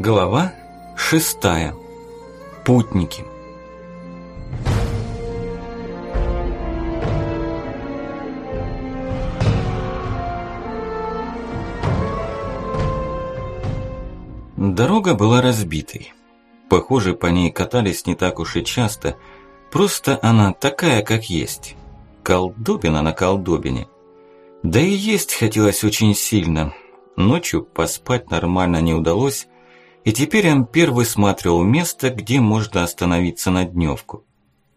Глава шестая. Путники. Дорога была разбитой. Похоже, по ней катались не так уж и часто, просто она такая, как есть. Колдобина на колдобине. Да и есть хотелось очень сильно. Ночью поспать нормально не удалось, и теперь Ампер высматривал место, где можно остановиться на дневку.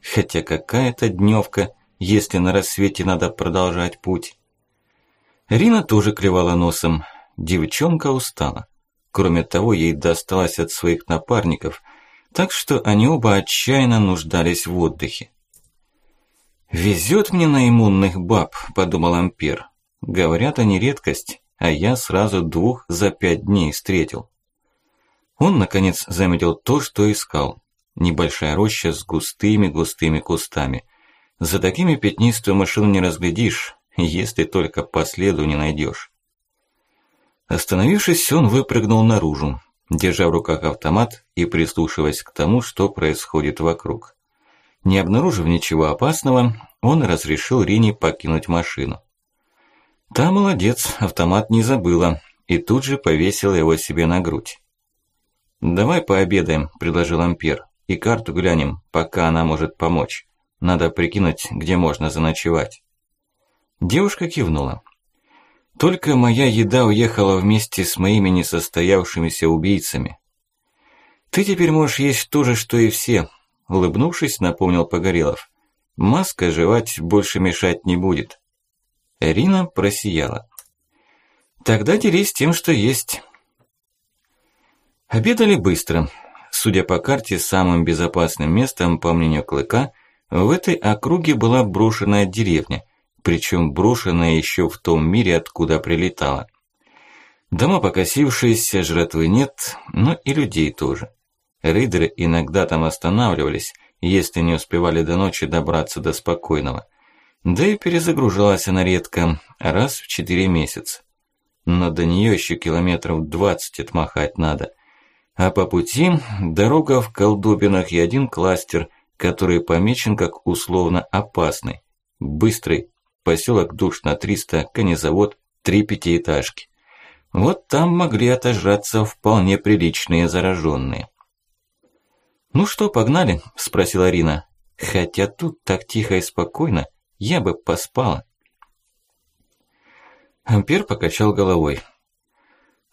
Хотя какая-то дневка, если на рассвете надо продолжать путь. Рина тоже клевала носом. Девчонка устала. Кроме того, ей досталось от своих напарников, так что они оба отчаянно нуждались в отдыхе. «Везет мне на иммунных баб», – подумал Ампер. «Говорят, они редкость, а я сразу двух за пять дней встретил». Он, наконец, заметил то, что искал. Небольшая роща с густыми-густыми кустами. За такими пятнистую машину не разглядишь, если только по следу не найдешь. Остановившись, он выпрыгнул наружу, держа в руках автомат и прислушиваясь к тому, что происходит вокруг. Не обнаружив ничего опасного, он разрешил Рине покинуть машину. Та молодец, автомат не забыла и тут же повесила его себе на грудь. «Давай пообедаем», – предложил Ампер, – «и карту глянем, пока она может помочь. Надо прикинуть, где можно заночевать». Девушка кивнула. Только моя еда уехала вместе с моими несостоявшимися убийцами. Ты теперь можешь есть то же, что и все, улыбнувшись, напомнил Погорелов. Маска жевать больше мешать не будет. Рина просияла. Тогда делись тем, что есть. Обедали быстро. Судя по карте, самым безопасным местом, по мнению Клыка, в этой округе была брошенная деревня, причем брошенная еще в том мире, откуда прилетала. Дома покосившиеся, жратвы нет, но и людей тоже. Рейдеры иногда там останавливались, если не успевали до ночи добраться до спокойного. Да и перезагружалась она редко, раз в четыре месяца. Но до нее еще километров двадцать отмахать надо. А по пути дорога в колдобинах и один кластер, который помечен как условно опасный. Быстрый, Поселок душ на 300, конезавод, три пятиэтажки. Вот там могли отожраться вполне приличные зараженные. «Ну что, погнали?» – спросила Рина. «Хотя тут так тихо и спокойно, я бы поспала». Ампер покачал головой.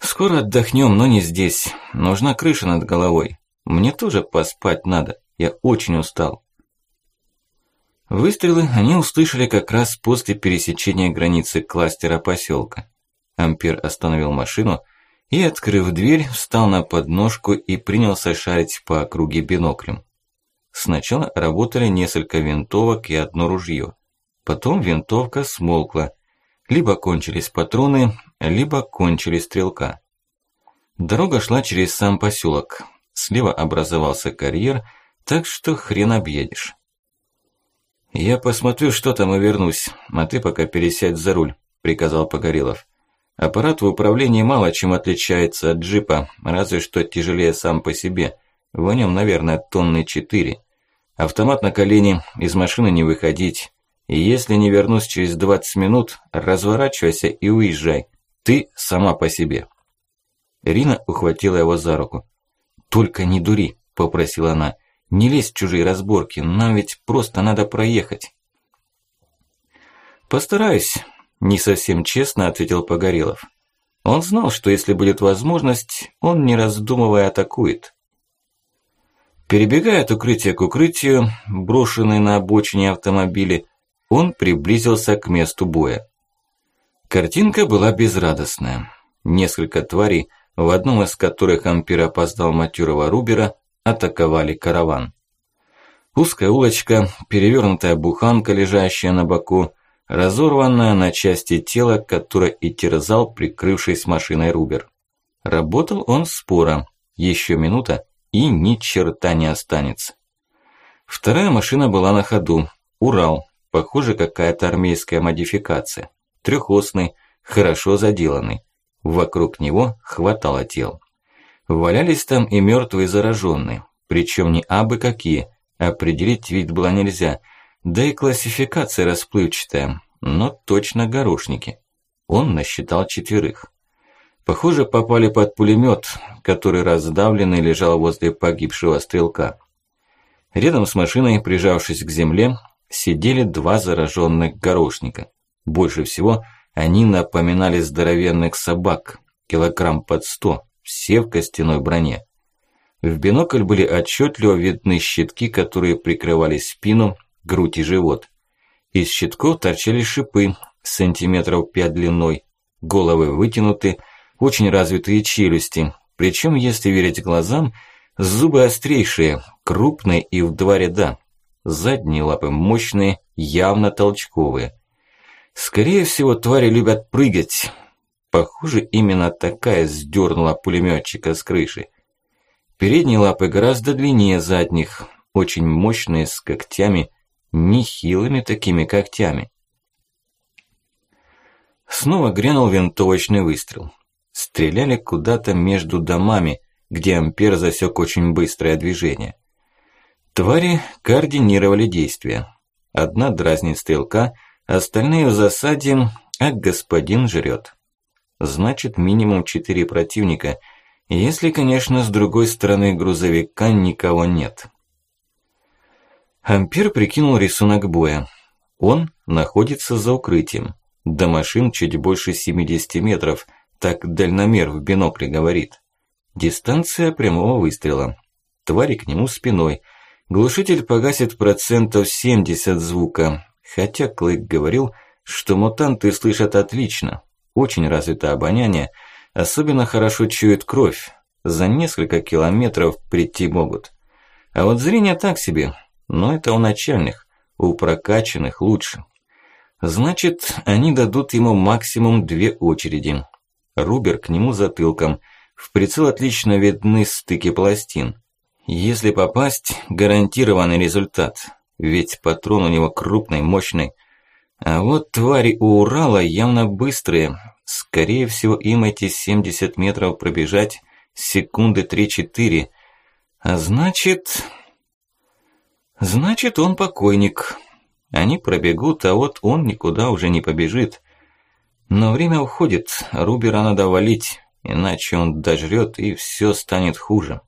«Скоро отдохнем, но не здесь. Нужна крыша над головой. Мне тоже поспать надо. Я очень устал». Выстрелы они услышали как раз после пересечения границы кластера поселка. Ампер остановил машину и, открыв дверь, встал на подножку и принялся шарить по округе биноклем. Сначала работали несколько винтовок и одно ружье. Потом винтовка смолкла. Либо кончились патроны, либо кончились стрелка. Дорога шла через сам поселок. Слева образовался карьер, так что хрен объедешь. «Я посмотрю, что там и вернусь, а ты пока пересядь за руль», – приказал Погорелов. «Аппарат в управлении мало чем отличается от джипа, разве что тяжелее сам по себе. В нем, наверное, тонны четыре. Автомат на колени, из машины не выходить. И если не вернусь через 20 минут, разворачивайся и уезжай. Ты сама по себе». Рина ухватила его за руку. «Только не дури», – попросила она. Не лезь в чужие разборки, нам ведь просто надо проехать. Постараюсь, не совсем честно ответил Погорелов. Он знал, что если будет возможность, он не раздумывая атакует. Перебегая от укрытия к укрытию, брошенные на обочине автомобили, он приблизился к месту боя. Картинка была безрадостная. Несколько тварей, в одном из которых Ампир опоздал матерого Рубера, атаковали караван. Узкая улочка, перевернутая буханка, лежащая на боку, разорванное на части тело, которое и терзал, прикрывшись машиной Рубер. Работал он споро, еще минута, и ни черта не останется. Вторая машина была на ходу, Урал, похоже какая-то армейская модификация, трехосный, хорошо заделанный. Вокруг него хватало тел. Валялись там и мертвые зараженные, причем не абы какие, определить вид было нельзя, да и классификация расплывчатая, но точно горошники. Он насчитал четверых. Похоже, попали под пулемет, который раздавленный лежал возле погибшего стрелка. Рядом с машиной, прижавшись к земле, сидели два зараженных горошника. Больше всего они напоминали здоровенных собак, килограмм под сто, все в костяной броне. В бинокль были отчетливо видны щитки, которые прикрывали спину, грудь и живот. Из щитков торчали шипы, сантиметров пять длиной, головы вытянуты, очень развитые челюсти, причем, если верить глазам, зубы острейшие, крупные и в два ряда. Задние лапы мощные, явно толчковые. Скорее всего, твари любят прыгать. Похоже, именно такая сдернула пулеметчика с крыши. Передние лапы гораздо длиннее задних, очень мощные, с когтями, нехилыми такими когтями. Снова грянул винтовочный выстрел. Стреляли куда-то между домами, где Ампер засек очень быстрое движение. Твари координировали действия. Одна дразнит стрелка, остальные в засаде, а господин жрет. Значит, минимум четыре противника, если, конечно, с другой стороны грузовика никого нет. Ампер прикинул рисунок боя. Он находится за укрытием. До машин чуть больше 70 метров – так дальномер в бинокле говорит. Дистанция прямого выстрела. Твари к нему спиной. Глушитель погасит процентов 70 звука. Хотя Клык говорил, что мутанты слышат отлично. Очень развито обоняние. Особенно хорошо чуют кровь. За несколько километров прийти могут. А вот зрение так себе. Но это у начальных. У прокачанных лучше. Значит, они дадут ему максимум две очереди. Рубер к нему затылком. В прицел отлично видны стыки пластин. Если попасть, гарантированный результат. Ведь патрон у него крупный, мощный. А вот твари у Урала явно быстрые. Скорее всего, им эти 70 метров пробежать секунды 3-4. А значит... Значит, он покойник. Они пробегут, а вот он никуда уже не побежит. Но время уходит, Рубера надо валить, иначе он дожрет и все станет хуже.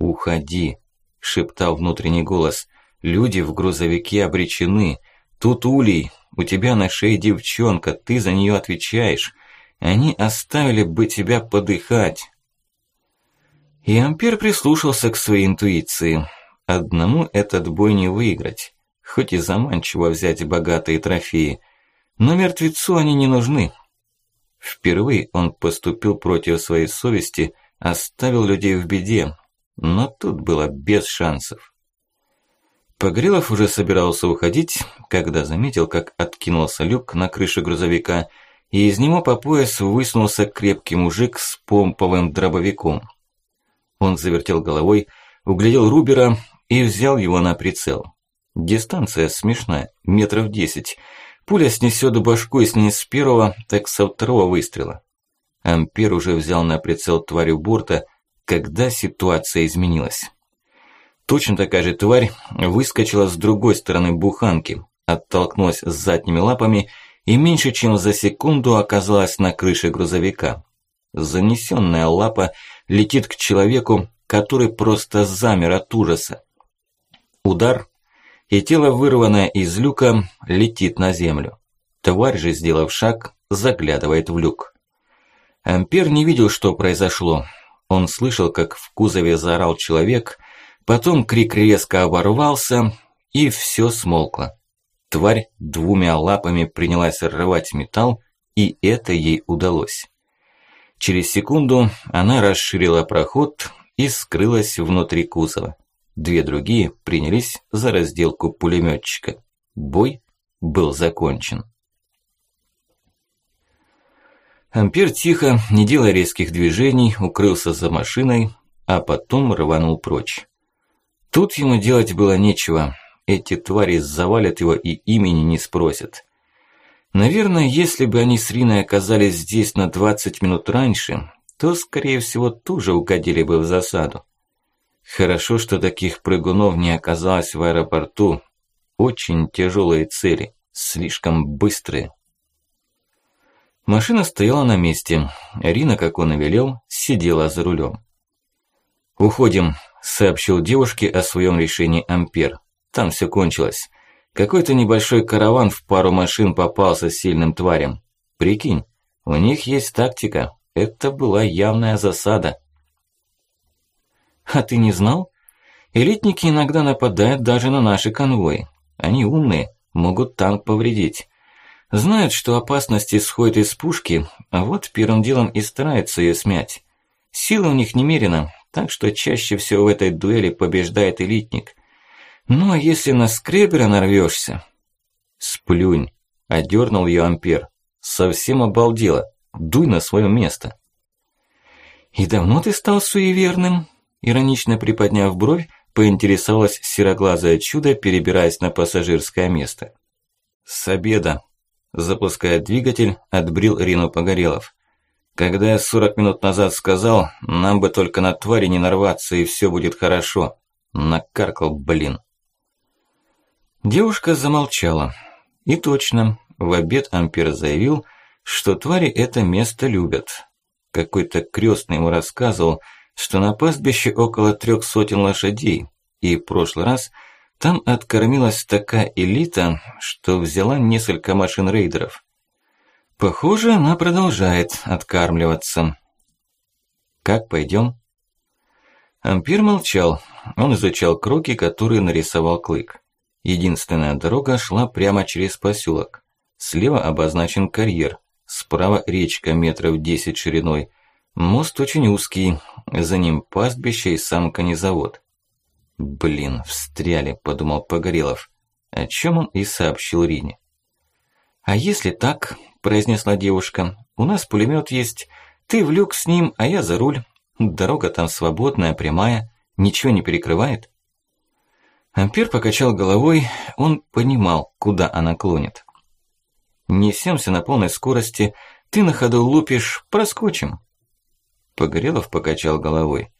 «Уходи», – шептал внутренний голос. «Люди в грузовике обречены. Тут улей, у тебя на шее девчонка, ты за нее отвечаешь. Они оставили бы тебя подыхать». И Ампер прислушался к своей интуиции. Одному этот бой не выиграть, хоть и заманчиво взять богатые трофеи – но мертвецу они не нужны. Впервые он поступил против своей совести, оставил людей в беде, но тут было без шансов. Погрелов уже собирался уходить, когда заметил, как откинулся люк на крыше грузовика, и из него по пояс высунулся крепкий мужик с помповым дробовиком. Он завертел головой, углядел Рубера и взял его на прицел. Дистанция смешная, метров десять, Пуля снесет башку, если не с первого, так со второго выстрела. Ампер уже взял на прицел тварь у борта, когда ситуация изменилась. Точно такая же тварь выскочила с другой стороны буханки, оттолкнулась с задними лапами и меньше чем за секунду оказалась на крыше грузовика. Занесенная лапа летит к человеку, который просто замер от ужаса. Удар, и тело, вырванное из люка, летит на землю. Тварь же, сделав шаг, заглядывает в люк. Ампер не видел, что произошло. Он слышал, как в кузове заорал человек, потом крик резко оборвался, и все смолкло. Тварь двумя лапами принялась рвать металл, и это ей удалось. Через секунду она расширила проход и скрылась внутри кузова. Две другие принялись за разделку пулеметчика. Бой был закончен. Ампер тихо, не делая резких движений, укрылся за машиной, а потом рванул прочь. Тут ему делать было нечего. Эти твари завалят его и имени не спросят. Наверное, если бы они с Риной оказались здесь на 20 минут раньше, то, скорее всего, тоже угодили бы в засаду. Хорошо, что таких прыгунов не оказалось в аэропорту. Очень тяжелые цели, слишком быстрые. Машина стояла на месте. Рина, как он и велел, сидела за рулем. «Уходим», – сообщил девушке о своем решении Ампер. «Там все кончилось. Какой-то небольшой караван в пару машин попался сильным тварям. Прикинь, у них есть тактика. Это была явная засада». «А ты не знал? Элитники иногда нападают даже на наши конвои. Они умные, могут танк повредить. Знают, что опасность исходит из пушки, а вот первым делом и стараются ее смять. Сила у них немерена, так что чаще всего в этой дуэли побеждает элитник. Ну а если на скребера нарвешься? Сплюнь, одернул ее Ампер. Совсем обалдела. Дуй на свое место. И давно ты стал суеверным? Иронично приподняв бровь, поинтересовалась сероглазое чудо, перебираясь на пассажирское место. С обеда, Запуская двигатель, отбрил Рину Погорелов. Когда я 40 минут назад сказал, нам бы только на твари не нарваться и все будет хорошо. Накаркал, блин. Девушка замолчала. И точно, в обед Ампер заявил, что твари это место любят. Какой-то крестный ему рассказывал, что на пастбище около трех сотен лошадей, и в прошлый раз – там откормилась такая элита, что взяла несколько машин рейдеров. Похоже, она продолжает откармливаться. Как пойдем? Ампир молчал. Он изучал кроки, которые нарисовал Клык. Единственная дорога шла прямо через поселок. Слева обозначен карьер, справа речка метров 10 шириной. Мост очень узкий, за ним пастбище и сам конезавод. «Блин, встряли», – подумал Погорелов, о чем он и сообщил Рине. «А если так?» – произнесла девушка. «У нас пулемет есть. Ты в люк с ним, а я за руль. Дорога там свободная, прямая, ничего не перекрывает». Ампер покачал головой, он понимал, куда она клонит. «Несемся на полной скорости, ты на ходу лупишь, проскочим». Погорелов покачал головой.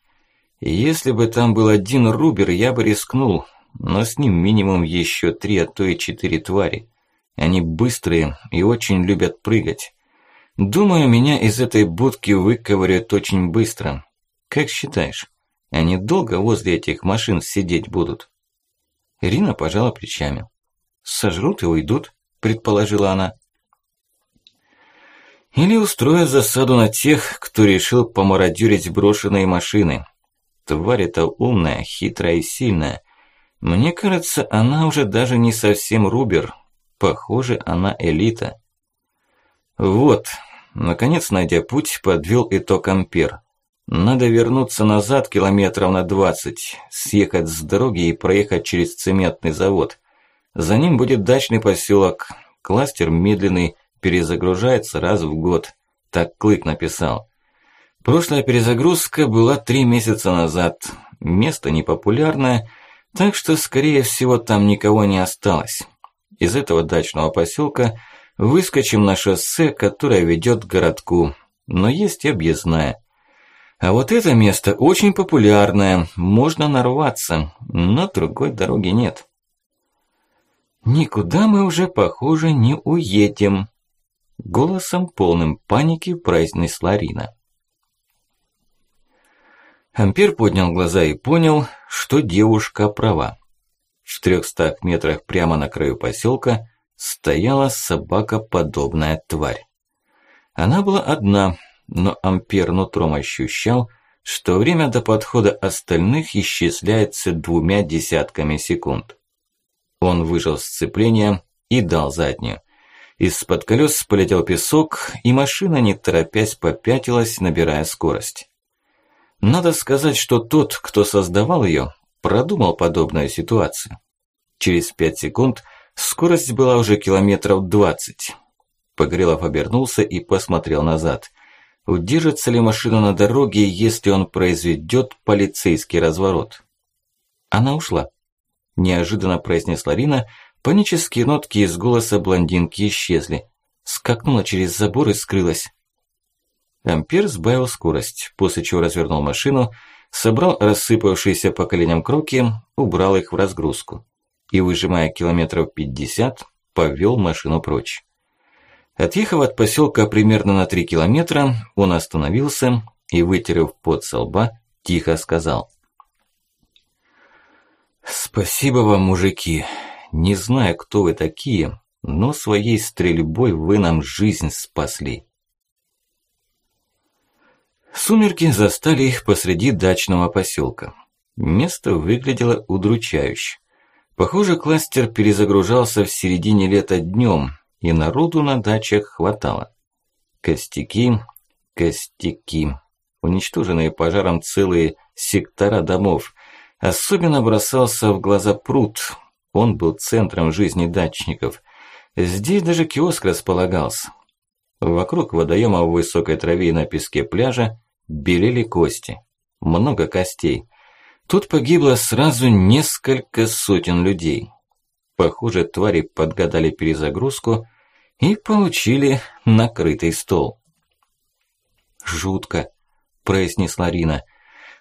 Если бы там был один рубер, я бы рискнул, но с ним минимум еще три, а то и четыре твари. Они быстрые и очень любят прыгать. Думаю, меня из этой будки выковырят очень быстро. Как считаешь, они долго возле этих машин сидеть будут? Ирина пожала плечами. Сожрут и уйдут, предположила она. Или устроят засаду на тех, кто решил помародерить брошенные машины. Тварь эта умная, хитрая и сильная. Мне кажется, она уже даже не совсем Рубер. Похоже, она элита. Вот, наконец, найдя путь, подвел итог Ампер. Надо вернуться назад километров на 20, съехать с дороги и проехать через цементный завод. За ним будет дачный поселок. Кластер медленный, перезагружается раз в год. Так Клык написал. Прошлая перезагрузка была три месяца назад. Место непопулярное, так что, скорее всего, там никого не осталось. Из этого дачного поселка выскочим на шоссе, которое ведет к городку, но есть и объездная. А вот это место очень популярное, можно нарваться, но другой дороги нет. «Никуда мы уже, похоже, не уедем», – голосом полным паники произнесла Рина. Ампер поднял глаза и понял, что девушка права. В трехстах метрах прямо на краю поселка стояла собакоподобная тварь. Она была одна, но Ампер нутром ощущал, что время до подхода остальных исчисляется двумя десятками секунд. Он выжил сцепление и дал заднюю. Из-под колес полетел песок, и машина, не торопясь, попятилась, набирая скорость. Надо сказать, что тот, кто создавал ее, продумал подобную ситуацию. Через пять секунд скорость была уже километров двадцать. Погрелов обернулся и посмотрел назад. Удержится ли машина на дороге, если он произведет полицейский разворот? Она ушла. Неожиданно произнесла Рина, панические нотки из голоса блондинки исчезли. Скакнула через забор и скрылась. Ампер сбавил скорость, после чего развернул машину, собрал рассыпавшиеся по коленям кроки, убрал их в разгрузку и, выжимая километров пятьдесят, повел машину прочь. Отъехав от поселка примерно на три километра, он остановился и, вытерев пот со лба, тихо сказал. «Спасибо вам, мужики. Не знаю, кто вы такие, но своей стрельбой вы нам жизнь спасли». Сумерки застали их посреди дачного поселка. Место выглядело удручающе. Похоже, кластер перезагружался в середине лета днем, и народу на дачах хватало. Костяки, костяки. Уничтоженные пожаром целые сектора домов. Особенно бросался в глаза пруд. Он был центром жизни дачников. Здесь даже киоск располагался. Вокруг водоема в высокой траве и на песке пляжа белели кости. Много костей. Тут погибло сразу несколько сотен людей. Похоже, твари подгадали перезагрузку и получили накрытый стол. «Жутко», – произнесла Рина.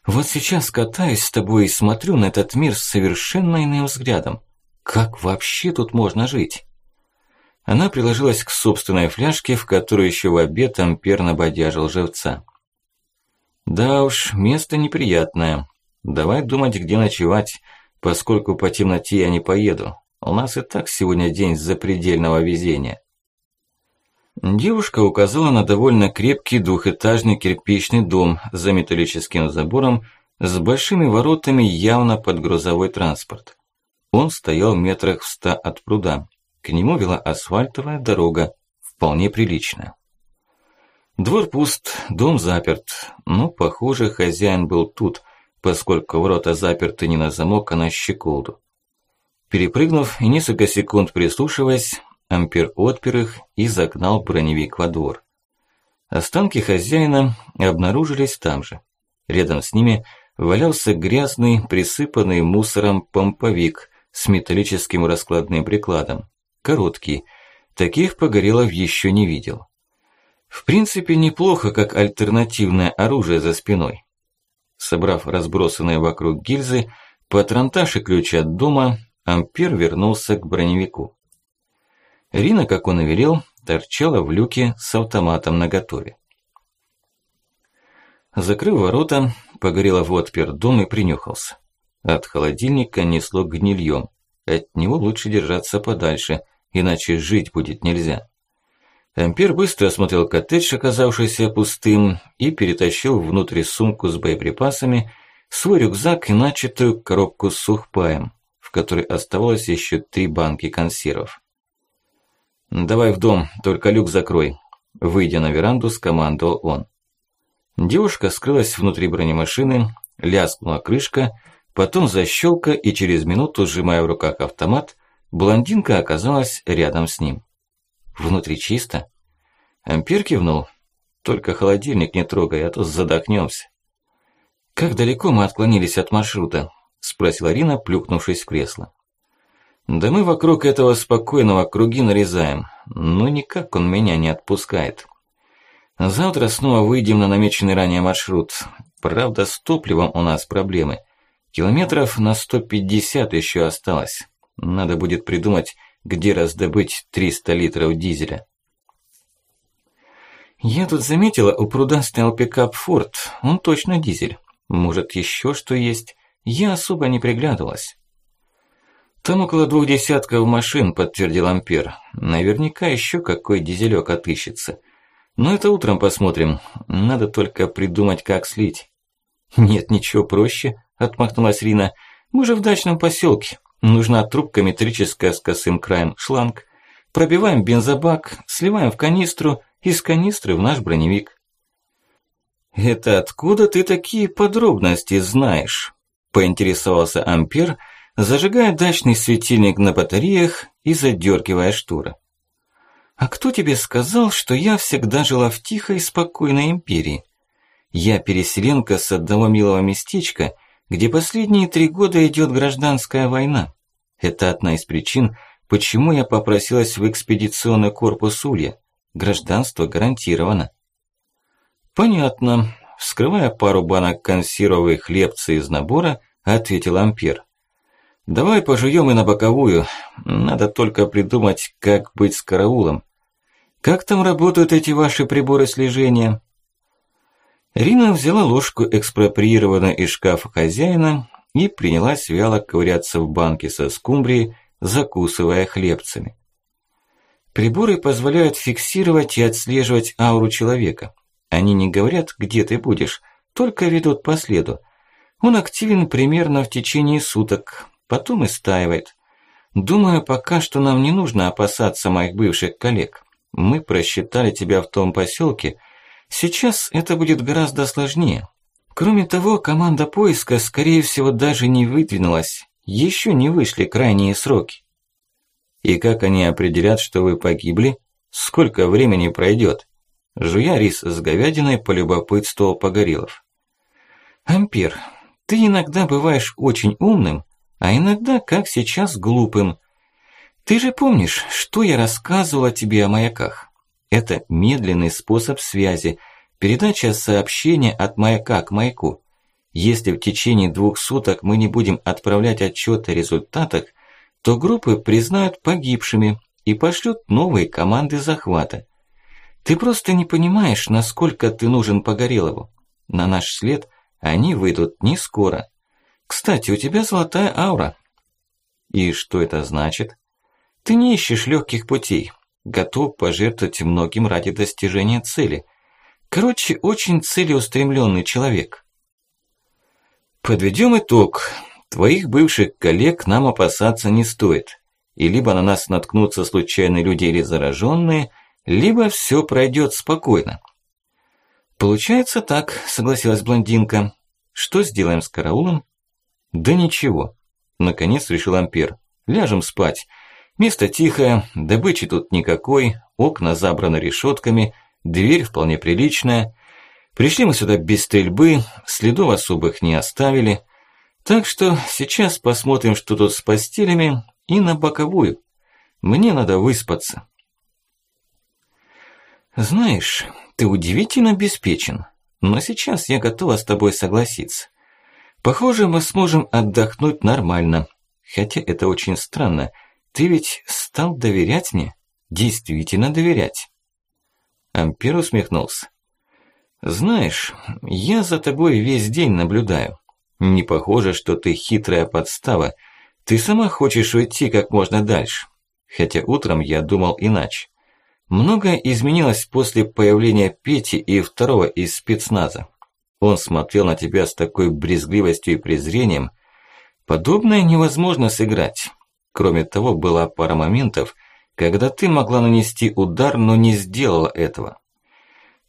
«Вот сейчас катаюсь с тобой и смотрю на этот мир с совершенно иным взглядом. Как вообще тут можно жить?» Она приложилась к собственной фляжке, в которую еще в обед Ампер набодяжил живца. «Да уж, место неприятное. Давай думать, где ночевать, поскольку по темноте я не поеду. У нас и так сегодня день запредельного везения». Девушка указала на довольно крепкий двухэтажный кирпичный дом за металлическим забором с большими воротами явно под грузовой транспорт. Он стоял метрах в ста от пруда. К нему вела асфальтовая дорога, вполне приличная. Двор пуст, дом заперт, но, похоже, хозяин был тут, поскольку ворота заперты не на замок, а на щеколду. Перепрыгнув и несколько секунд прислушиваясь, Ампер отпер их и загнал броневик во двор. Останки хозяина обнаружились там же. Рядом с ними валялся грязный, присыпанный мусором помповик с металлическим раскладным прикладом. Короткий. Таких Погорелов еще не видел. В принципе, неплохо, как альтернативное оружие за спиной. Собрав разбросанные вокруг гильзы, патронтаж и ключ от дома, Ампер вернулся к броневику. Рина, как он и велел, торчала в люке с автоматом наготове. Закрыв ворота, Погорелов отпер дом и принюхался. От холодильника несло гнильем. От него лучше держаться подальше, иначе жить будет нельзя. Ампер быстро осмотрел коттедж, оказавшийся пустым, и перетащил внутрь сумку с боеприпасами, свой рюкзак и начатую коробку с сухпаем, в которой оставалось еще три банки консервов. «Давай в дом, только люк закрой», – выйдя на веранду, скомандовал он. Девушка скрылась внутри бронемашины, лязгнула крышка, потом защелка, и через минуту, сжимая в руках автомат, блондинка оказалась рядом с ним. Внутри чисто. Ампер кивнул. Только холодильник не трогай, а то задохнемся. «Как далеко мы отклонились от маршрута?» – спросила Рина, плюхнувшись в кресло. «Да мы вокруг этого спокойного круги нарезаем, но никак он меня не отпускает. Завтра снова выйдем на намеченный ранее маршрут. Правда, с топливом у нас проблемы. Километров на 150 еще осталось. Надо будет придумать, где раздобыть 300 литров дизеля. Я тут заметила, у пруда стоял пикап Форд, он точно дизель. Может, еще что есть? Я особо не приглядывалась. Там около двух десятков машин, подтвердил Ампер. Наверняка еще какой дизелек отыщется. Но это утром посмотрим. Надо только придумать, как слить. Нет, ничего проще, отмахнулась Рина. Мы же в дачном поселке. Нужна трубка метрическая с косым краем, шланг. Пробиваем бензобак, сливаем в канистру, из канистры в наш броневик. «Это откуда ты такие подробности знаешь?» – поинтересовался Ампер, зажигая дачный светильник на батареях и задергивая шторы. «А кто тебе сказал, что я всегда жила в тихой спокойной империи? Я переселенка с одного милого местечка – где последние три года идет гражданская война. Это одна из причин, почему я попросилась в экспедиционный корпус Улья. Гражданство гарантировано. Понятно. Вскрывая пару банок консервы хлебцы из набора, ответил Ампер. Давай пожуем и на боковую. Надо только придумать, как быть с караулом. Как там работают эти ваши приборы слежения? Рина взяла ложку, экспроприированную из шкафа хозяина, и принялась вяло ковыряться в банке со скумбрией, закусывая хлебцами. Приборы позволяют фиксировать и отслеживать ауру человека. Они не говорят, где ты будешь, только ведут по следу. Он активен примерно в течение суток, потом истаивает. Думаю, пока что нам не нужно опасаться моих бывших коллег. Мы просчитали тебя в том поселке. Сейчас это будет гораздо сложнее. Кроме того, команда поиска, скорее всего, даже не выдвинулась. Еще не вышли крайние сроки. И как они определят, что вы погибли? Сколько времени пройдет? Жуя рис с говядиной, полюбопытствовал Погорелов. Ампер, ты иногда бываешь очень умным, а иногда, как сейчас, глупым. Ты же помнишь, что я рассказывала тебе о маяках? Это медленный способ связи, передача сообщения от маяка к маяку. Если в течение двух суток мы не будем отправлять отчет о результатах, то группы признают погибшими и пошлют новые команды захвата. Ты просто не понимаешь, насколько ты нужен Погорелову. На наш след они выйдут не скоро. Кстати, у тебя золотая аура. И что это значит? Ты не ищешь легких путей, готов пожертвовать многим ради достижения цели. Короче, очень целеустремленный человек. Подведем итог. Твоих бывших коллег нам опасаться не стоит. И либо на нас наткнутся случайные люди или зараженные, либо все пройдет спокойно. Получается так, согласилась блондинка. Что сделаем с караулом? Да ничего. Наконец решил Ампер. Ляжем спать. Место тихое, добычи тут никакой, окна забраны решетками, дверь вполне приличная. Пришли мы сюда без стрельбы, следов особых не оставили. Так что сейчас посмотрим, что тут с постелями, и на боковую. Мне надо выспаться. Знаешь, ты удивительно обеспечен, но сейчас я готова с тобой согласиться. Похоже, мы сможем отдохнуть нормально. Хотя это очень странно. Ты ведь стал доверять мне? Действительно доверять. Ампер усмехнулся. Знаешь, я за тобой весь день наблюдаю. Не похоже, что ты хитрая подстава. Ты сама хочешь уйти как можно дальше. Хотя утром я думал иначе. Многое изменилось после появления Пети и второго из спецназа. Он смотрел на тебя с такой брезгливостью и презрением. Подобное невозможно сыграть. Кроме того, была пара моментов, когда ты могла нанести удар, но не сделала этого.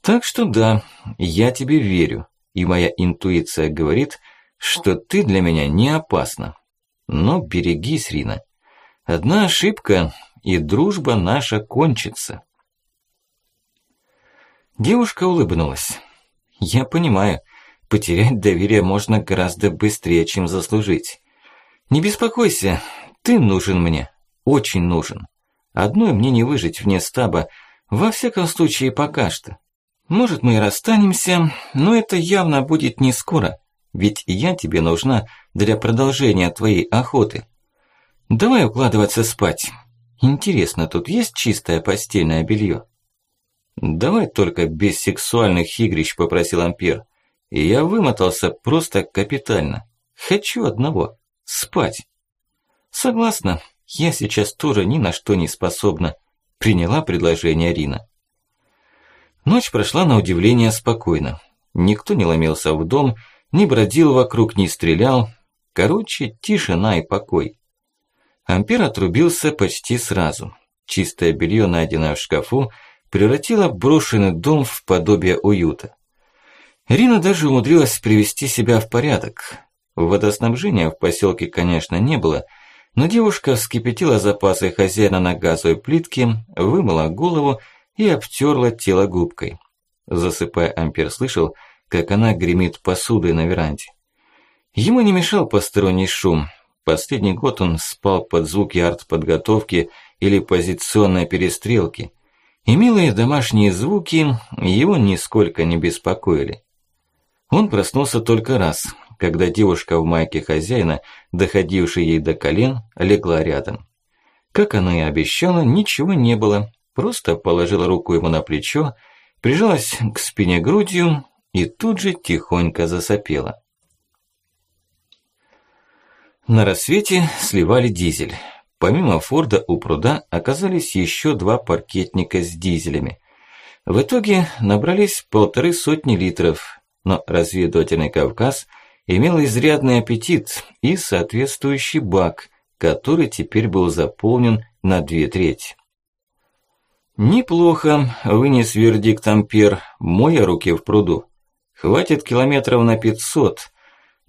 Так что да, я тебе верю, и моя интуиция говорит, что ты для меня не опасна. Но берегись, Рина. Одна ошибка, и дружба наша кончится. Девушка улыбнулась. Я понимаю, потерять доверие можно гораздо быстрее, чем заслужить. Не беспокойся, ты нужен мне, очень нужен. Одной мне не выжить вне стаба, во всяком случае пока что. Может мы и расстанемся, но это явно будет не скоро. Ведь я тебе нужна для продолжения твоей охоты. Давай укладываться спать. Интересно, тут есть чистое постельное белье? Давай только без сексуальных игрищ, попросил Ампер. И я вымотался просто капитально. Хочу одного – спать. Согласна, я сейчас тоже ни на что не способна. Приняла предложение Рина. Ночь прошла на удивление спокойно. Никто не ломился в дом, не бродил вокруг, не стрелял. Короче, тишина и покой. Ампер отрубился почти сразу. Чистое белье, найденное в шкафу, превратило брошенный дом в подобие уюта. Рина даже умудрилась привести себя в порядок. Водоснабжения в поселке, конечно, не было, но девушка вскипятила запасы хозяина на газовой плитке, вымыла голову и обтерла тело губкой. Засыпая, Ампер слышал, как она гремит посудой на веранде. Ему не мешал посторонний шум. Последний год он спал под звуки артподготовки или позиционной перестрелки. И милые домашние звуки его нисколько не беспокоили. Он проснулся только раз, когда девушка в майке хозяина, доходившая ей до колен, легла рядом. Как она и обещала, ничего не было, просто положила руку ему на плечо, прижалась к спине грудью и тут же тихонько засопела. На рассвете сливали дизель. Помимо Форда у пруда оказались еще два паркетника с дизелями. В итоге набрались полторы сотни литров, но разведывательный Кавказ имел изрядный аппетит и соответствующий бак, который теперь был заполнен на две трети. «Неплохо», – вынес вердикт Ампер, моя руки в пруду. «Хватит километров на пятьсот,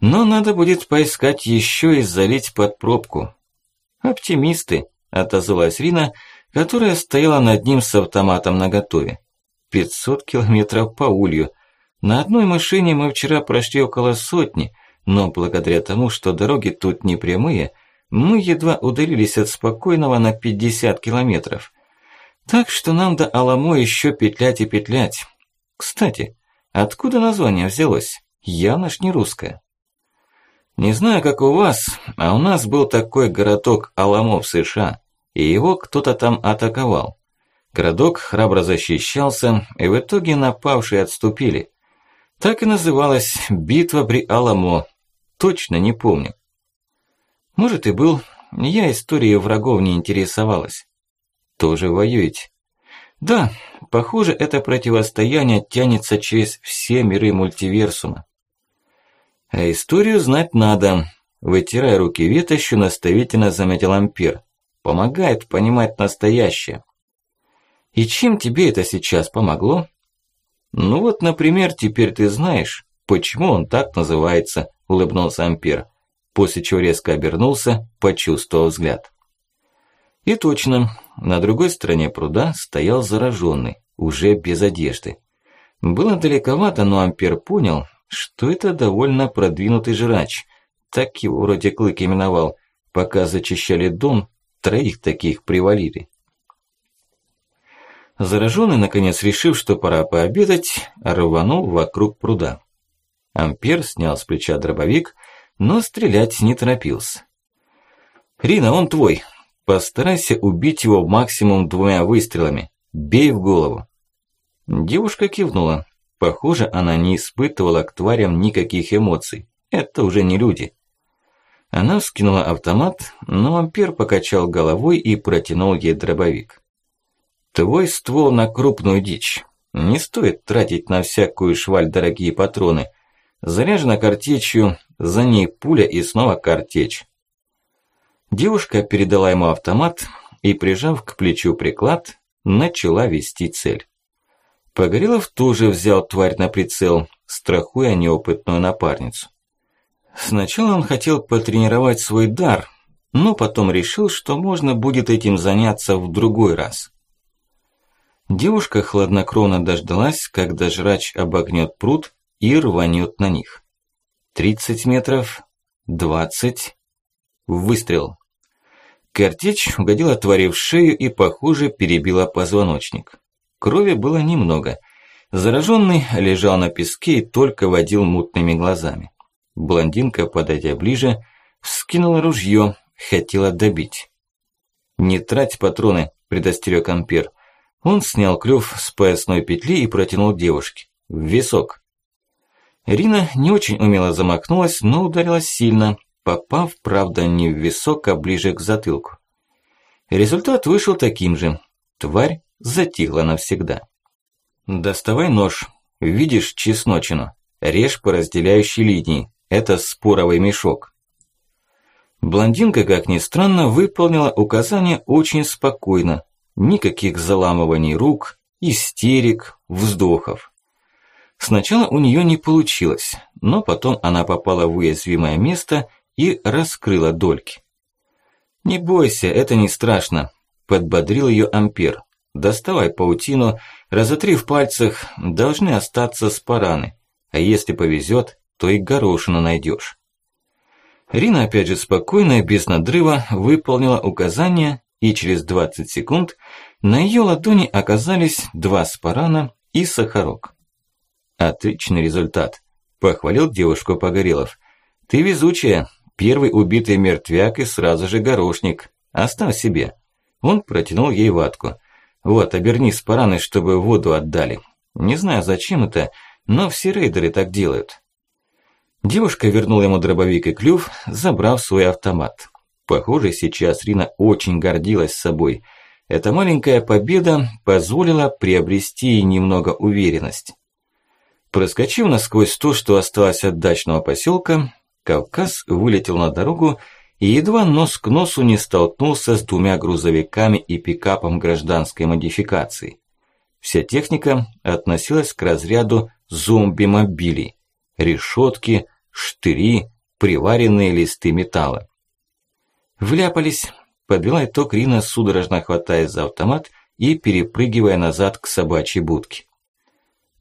но надо будет поискать еще и залить под пробку. «Оптимисты», – отозвалась Рина, которая стояла над ним с автоматом наготове. «Пятьсот километров по улью. На одной машине мы вчера прошли около сотни, но благодаря тому, что дороги тут не прямые, мы едва удалились от спокойного на 50 километров. Так что нам до Аламо еще петлять и петлять. Кстати, откуда название взялось? Явно ж не русское. Не знаю, как у вас, а у нас был такой городок Аламо в США, и его кто-то там атаковал. Городок храбро защищался, и в итоге напавшие отступили. Так и называлась «Битва при Аламо». Точно не помню. Может и был, я историей врагов не интересовалась. Тоже воюете? Да, похоже, это противостояние тянется через все миры мультиверсума. А историю знать надо. Вытирая руки ветощу, наставительно заметил Ампер. Помогает понимать настоящее. И чем тебе это сейчас помогло? Ну вот, например, теперь ты знаешь, почему он так называется, улыбнулся Ампер, после чего резко обернулся, почувствовав взгляд. И точно, на другой стороне пруда стоял зараженный, уже без одежды. Было далековато, но Ампер понял, что это довольно продвинутый жрач. Так его вроде Клык именовал. Пока зачищали дом, троих таких привалили. Зараженный, наконец решив, что пора пообедать, рванул вокруг пруда. Ампер снял с плеча дробовик, но стрелять не торопился. «Рина, он твой. Постарайся убить его максимум двумя выстрелами. Бей в голову». Девушка кивнула. Похоже, она не испытывала к тварям никаких эмоций. Это уже не люди. Она вскинула автомат, но вампир покачал головой и протянул ей дробовик. «Твой ствол на крупную дичь. Не стоит тратить на всякую шваль дорогие патроны. Заряжена картечью, за ней пуля и снова картечь». Девушка передала ему автомат и, прижав к плечу приклад, начала вести цель. Погорелов тоже взял тварь на прицел, страхуя неопытную напарницу. Сначала он хотел потренировать свой дар, но потом решил, что можно будет этим заняться в другой раз. Девушка хладнокровно дождалась, когда жрач обогнет пруд и рванет на них. Тридцать метров, двадцать, выстрел. Картечь угодила твари в шею и, похоже, перебила позвоночник. Крови было немного. Зараженный лежал на песке и только водил мутными глазами. Блондинка, подойдя ближе, вскинула ружье, хотела добить. «Не трать патроны», – предостерег Ампер. Он снял клюв с поясной петли и протянул девушке. В висок. Рина не очень умело замахнулась, но ударилась сильно, попав, правда, не в висок, а ближе к затылку. Результат вышел таким же. Тварь затихла навсегда. «Доставай нож. Видишь чесночину? Режь по разделяющей линии. Это споровый мешок». Блондинка, как ни странно, выполнила указание очень спокойно. Никаких заламываний рук, истерик, вздохов. Сначала у нее не получилось, но потом она попала в уязвимое место и раскрыла дольки. «Не бойся, это не страшно», – подбодрил ее Ампер. Доставай паутину, разотри в пальцах, должны остаться спараны. А если повезет, то и горошину найдешь. Рина опять же спокойно, без надрыва, выполнила указание, и через 20 секунд На ее ладони оказались два спарана и сахарок. Отличный результат, похвалил девушку Погорелов. Ты везучая, первый убитый мертвяк и сразу же горошник. Оставь себе. Он протянул ей ватку. Вот, оберни спараны, чтобы воду отдали. Не знаю, зачем это, но все рейдеры так делают. Девушка вернула ему дробовик и клюв, забрав свой автомат. Похоже, сейчас Рина очень гордилась собой – эта маленькая победа позволила приобрести ей немного уверенности. Проскочив насквозь то, что осталось от дачного поселка, Кавказ вылетел на дорогу и едва нос к носу не столкнулся с двумя грузовиками и пикапом гражданской модификации. Вся техника относилась к разряду зомби-мобилей. Решетки, штыри, приваренные листы металла. Вляпались, Подвела итог Рина, судорожно хватаясь за автомат и перепрыгивая назад к собачьей будке.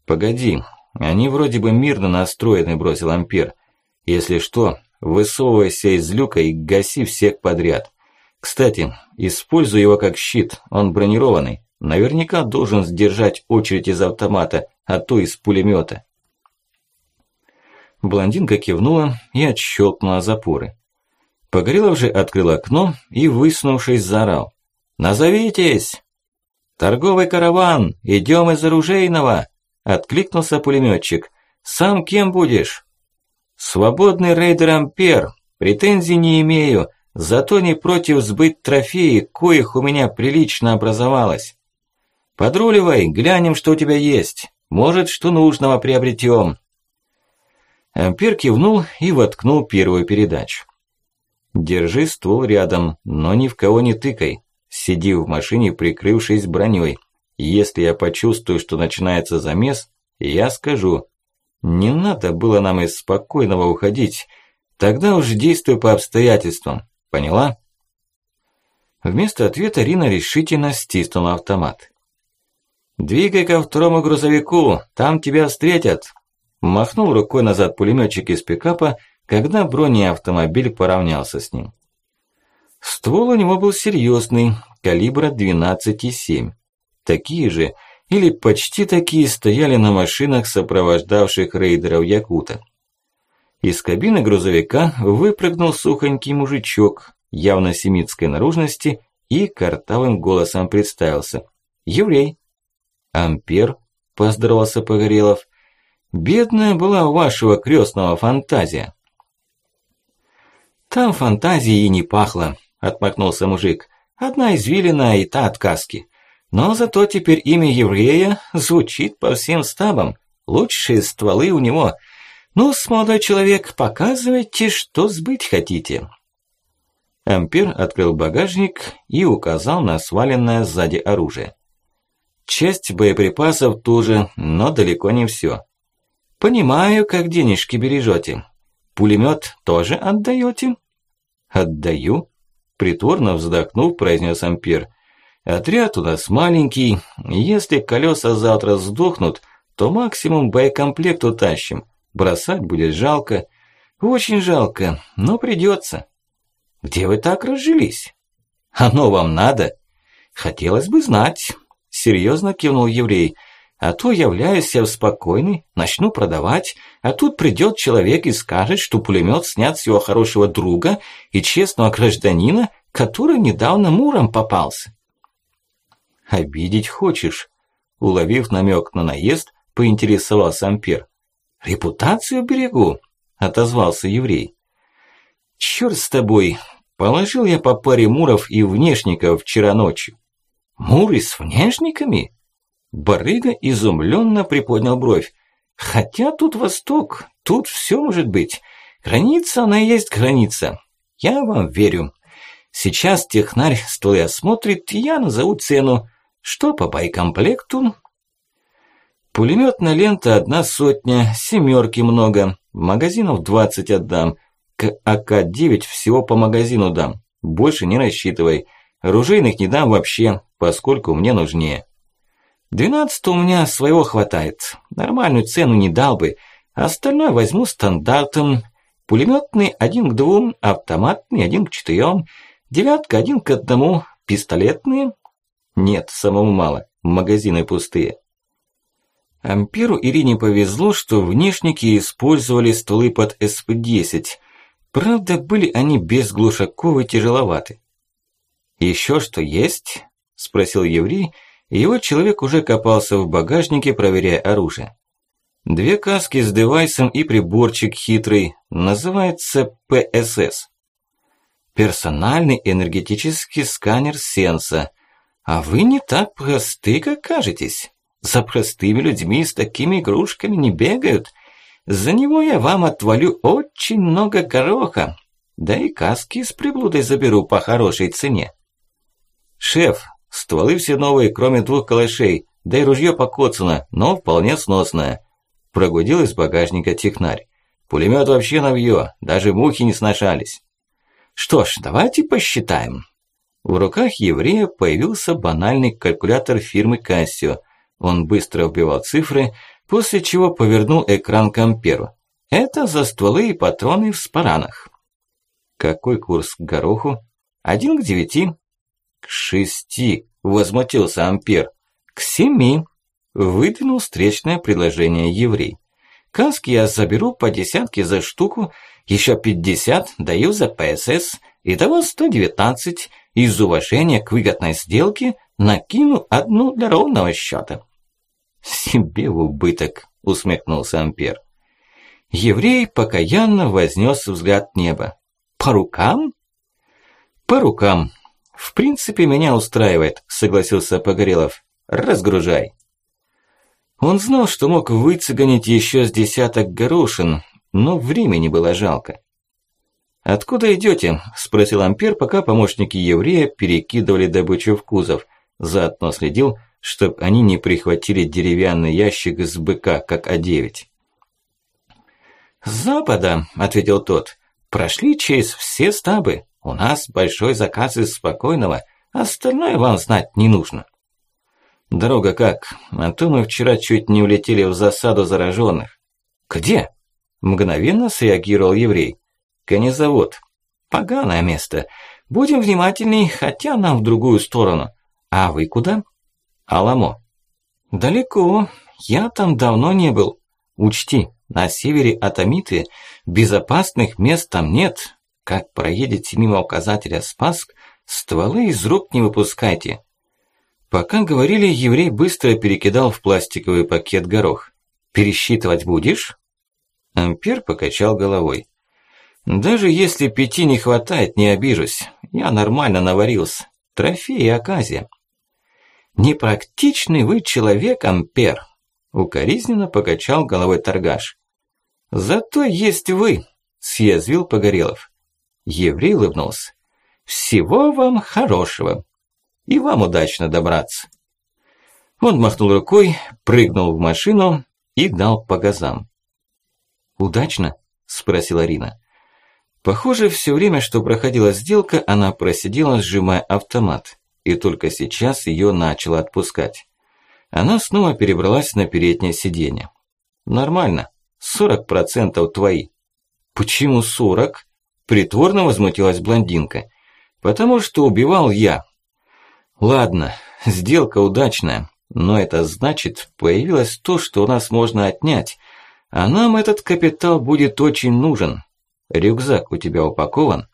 «Погоди, они вроде бы мирно настроены», – бросил Ампер. «Если что, высовывайся из люка и гаси всех подряд. Кстати, используй его как щит, он бронированный. Наверняка должен сдержать очередь из автомата, а то из пулемета. Блондинка кивнула и отщелкнула запоры. Погорелов же открыл окно и, высунувшись, заорал. «Назовитесь!» «Торговый караван! Идем из оружейного!» Откликнулся пулеметчик. «Сам кем будешь?» «Свободный рейдер Ампер. Претензий не имею, зато не против сбыть трофеи, коих у меня прилично образовалось. Подруливай, глянем, что у тебя есть. Может, что нужного приобретем». Ампер кивнул и воткнул первую передачу. Держи ствол рядом, но ни в кого не тыкай. Сиди в машине, прикрывшись броней. Если я почувствую, что начинается замес, я скажу. Не надо было нам из спокойного уходить. Тогда уж действуй по обстоятельствам. Поняла? Вместо ответа Рина решительно стиснула автомат. «Двигай ко второму грузовику, там тебя встретят!» Махнул рукой назад пулеметчик из пикапа когда бронеавтомобиль поравнялся с ним. Ствол у него был серьезный, калибра 12,7. Такие же, или почти такие, стояли на машинах, сопровождавших рейдеров Якута. Из кабины грузовика выпрыгнул сухонький мужичок, явно семитской наружности, и картавым голосом представился. «Еврей». «Ампер», – поздоровался Погорелов. «Бедная была вашего крестного фантазия». «Там фантазии и не пахло», – отмахнулся мужик. «Одна извилина и та от каски. Но зато теперь имя еврея звучит по всем стабам. Лучшие стволы у него. ну молодой человек, показывайте, что сбыть хотите». Ампер открыл багажник и указал на сваленное сзади оружие. Часть боеприпасов тоже, но далеко не все. Понимаю, как денежки бережете. Пулемет тоже отдаете? Отдаю? Притворно вздохнув, произнес Ампер. Отряд у нас маленький. Если колеса завтра сдохнут, то максимум боекомплект утащим. Бросать будет жалко. Очень жалко, но придется. Где вы так разжились? Оно вам надо? Хотелось бы знать. Серьезно кивнул еврей. А то являюсь я в спокойный, начну продавать, а тут придет человек и скажет, что пулемет снят с его хорошего друга и честного гражданина, который недавно муром попался. «Обидеть хочешь?» Уловив намек на наезд, поинтересовался Ампер. «Репутацию берегу», – отозвался еврей. «Чёрт с тобой, положил я по паре муров и внешников вчера ночью». «Муры с внешниками?» Барыга изумленно приподнял бровь. Хотя тут Восток, тут все может быть. Граница, она и есть граница. Я вам верю. Сейчас технарь стоя смотрит, я назову цену. Что по боекомплекту? Пулеметная лента одна сотня, семерки много, магазинов двадцать отдам. К АК-9 всего по магазину дам. Больше не рассчитывай. Ружейных не дам вообще, поскольку мне нужнее. Двенадцатого у меня своего хватает. Нормальную цену не дал бы. Остальное возьму стандартом. Пулеметный один к двум, автоматный один к четырем, девятка один к одному, пистолетные. Нет, самому мало, магазины пустые. Амперу Ирине повезло, что внешники использовали стволы под СП-10. Правда, были они без глушаков и тяжеловаты. «Еще что есть?» – спросил еврей, его человек уже копался в багажнике, проверяя оружие. Две каски с девайсом и приборчик хитрый, называется ПСС. Персональный энергетический сканер Сенса. А вы не так просты, как кажетесь. За простыми людьми с такими игрушками не бегают. За него я вам отвалю очень много гороха. Да и каски с приблудой заберу по хорошей цене. Шеф, стволы все новые, кроме двух калашей, да и ружье покоцано, но вполне сносное. Прогудел из багажника технарь. Пулемет вообще навье, даже мухи не сношались. Что ж, давайте посчитаем. В руках еврея появился банальный калькулятор фирмы Casio – он быстро вбивал цифры, после чего повернул экран к амперу. Это за стволы и патроны в спаранах. Какой курс к гороху? Один к девяти. Шести, возмутился ампер. К семи. Выдвинул встречное предложение еврей. Каски я заберу по десятке за штуку, еще пятьдесят даю за ПСС, итого сто девятнадцать. Из уважения к выгодной сделке накину одну для ровного счета. «Себе в убыток», – усмехнулся Ампер. Еврей покаянно вознес взгляд в небо. «По рукам?» «По рукам. В принципе, меня устраивает», – согласился Погорелов. «Разгружай». Он знал, что мог выцеганить еще с десяток горошин, но времени было жалко. «Откуда идете?» – спросил Ампер, пока помощники еврея перекидывали добычу в кузов. Заодно следил, чтоб они не прихватили деревянный ящик с быка, как А9. «С запада», – ответил тот, – «прошли через все стабы. У нас большой заказ из спокойного, остальное вам знать не нужно». «Дорога как? А то мы вчера чуть не улетели в засаду зараженных». «Где?» – мгновенно среагировал еврей. «Конезавод. Поганое место. Будем внимательней, хотя нам в другую сторону. А вы куда?» Аламо. Далеко. Я там давно не был. Учти, на севере от Амиты безопасных мест там нет. Как проедете мимо указателя Спаск, стволы из рук не выпускайте. Пока говорили, еврей быстро перекидал в пластиковый пакет горох. «Пересчитывать будешь?» Ампер покачал головой. «Даже если пяти не хватает, не обижусь. Я нормально наварился. Трофей и оказия. «Непрактичный вы человек, Ампер!» Укоризненно покачал головой торгаш. «Зато есть вы!» – съязвил Погорелов. Еврей улыбнулся. «Всего вам хорошего! И вам удачно добраться!» Он махнул рукой, прыгнул в машину и дал по газам. «Удачно?» – спросила Рина. Похоже, все время, что проходила сделка, она просидела, сжимая автомат и только сейчас ее начало отпускать. Она снова перебралась на переднее сиденье. «Нормально, 40% твои». «Почему 40?» – притворно возмутилась блондинка. «Потому что убивал я». «Ладно, сделка удачная, но это значит, появилось то, что у нас можно отнять, а нам этот капитал будет очень нужен. Рюкзак у тебя упакован?»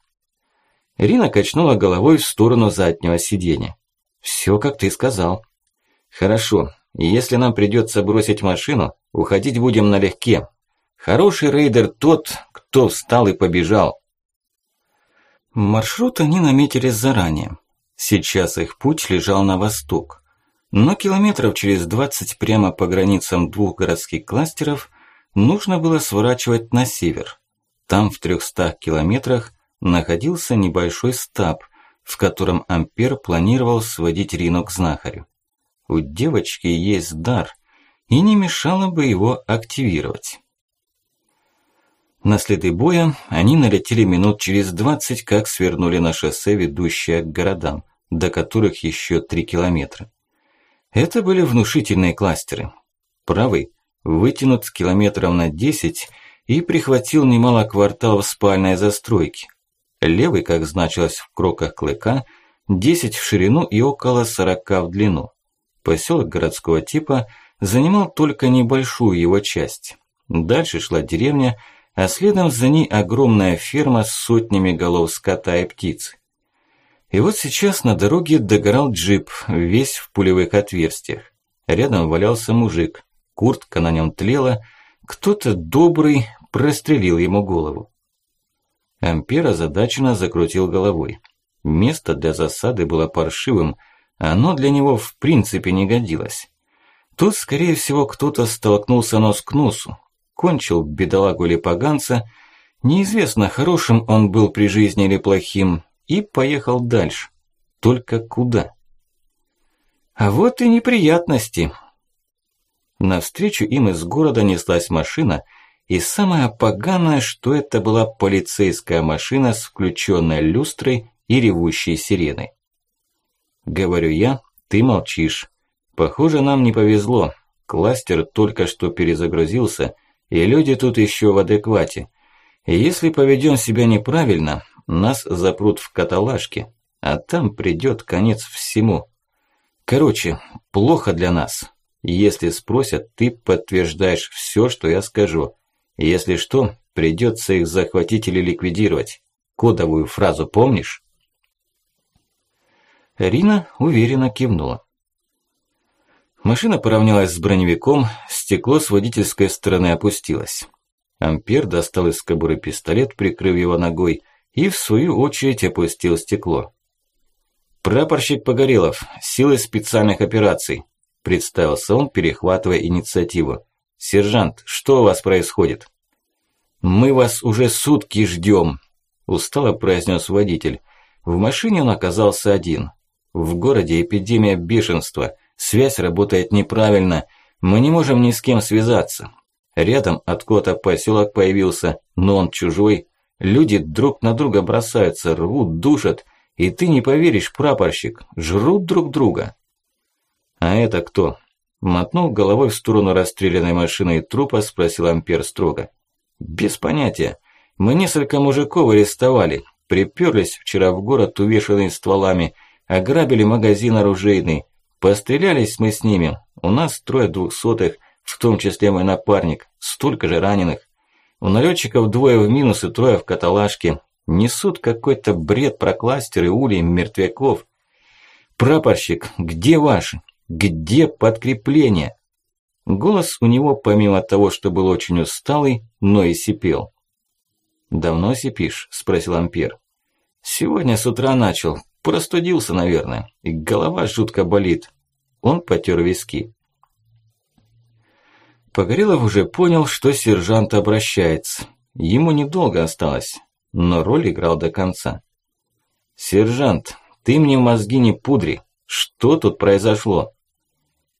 Рина качнула головой в сторону заднего сиденья. «Всё, как ты сказал». «Хорошо, если нам придётся бросить машину, уходить будем налегке. Хороший рейдер тот, кто встал и побежал». Маршрут они наметили заранее. Сейчас их путь лежал на восток. Но километров через 20 прямо по границам двух городских кластеров нужно было сворачивать на север. Там в 300 километрах находился небольшой стаб, в котором Ампер планировал сводить Рину к знахарю. У девочки есть дар, и не мешало бы его активировать. На следы боя они налетели минут через двадцать, как свернули на шоссе, ведущее к городам, до которых еще три километра. Это были внушительные кластеры. Правый вытянут с километров на десять и прихватил немало кварталов спальной застройки. Левый, как значилось в кроках клыка, 10 в ширину и около 40 в длину. Поселок городского типа занимал только небольшую его часть. Дальше шла деревня, а следом за ней огромная ферма с сотнями голов скота и птиц. И вот сейчас на дороге догорал джип, весь в пулевых отверстиях. Рядом валялся мужик, куртка на нем тлела, кто-то добрый прострелил ему голову. Ампер озадаченно закрутил головой. Место для засады было паршивым, оно для него в принципе не годилось. Тут, скорее всего, кто-то столкнулся нос к носу, кончил бедолагу или поганца, неизвестно, хорошим он был при жизни или плохим, и поехал дальше. Только куда? А вот и неприятности. Навстречу им из города неслась машина, и самое поганое, что это была полицейская машина с включенной люстрой и ревущей сиреной. Говорю я, ты молчишь. Похоже, нам не повезло. Кластер только что перезагрузился, и люди тут еще в адеквате. И если поведем себя неправильно, нас запрут в каталажке, а там придет конец всему. Короче, плохо для нас. Если спросят, ты подтверждаешь все, что я скажу. Если что, придется их захватить или ликвидировать. Кодовую фразу помнишь? Рина уверенно кивнула. Машина поравнялась с броневиком, стекло с водительской стороны опустилось. Ампер достал из кобуры пистолет, прикрыв его ногой, и в свою очередь опустил стекло. «Прапорщик Погорелов, силы специальных операций», представился он, перехватывая инициативу. «Сержант, что у вас происходит?» «Мы вас уже сутки ждем», устало произнес водитель. В машине он оказался один. В городе эпидемия бешенства, связь работает неправильно, мы не можем ни с кем связаться. Рядом откуда-то поселок появился, но он чужой. Люди друг на друга бросаются, рвут, душат. И ты не поверишь, прапорщик, жрут друг друга. А это кто? Мотнул головой в сторону расстрелянной машины и трупа, спросил Ампер строго. Без понятия. Мы несколько мужиков арестовали. Приперлись вчера в город, увешанные стволами. Ограбили магазин оружейный. Пострелялись мы с ними. У нас трое двухсотых, в том числе мой напарник. Столько же раненых. У налетчиков двое в минус и трое в каталажке. Несут какой-то бред про кластеры, улей, мертвяков. Прапорщик, где ваши? Где подкрепление? Голос у него, помимо того, что был очень усталый, но и сипел. «Давно сипишь?» – спросил Ампер. «Сегодня с утра начал. Простудился, наверное. И голова жутко болит». Он потер виски. Погорелов уже понял, что сержант обращается. Ему недолго осталось, но роль играл до конца. «Сержант, ты мне мозги не пудри. Что тут произошло?»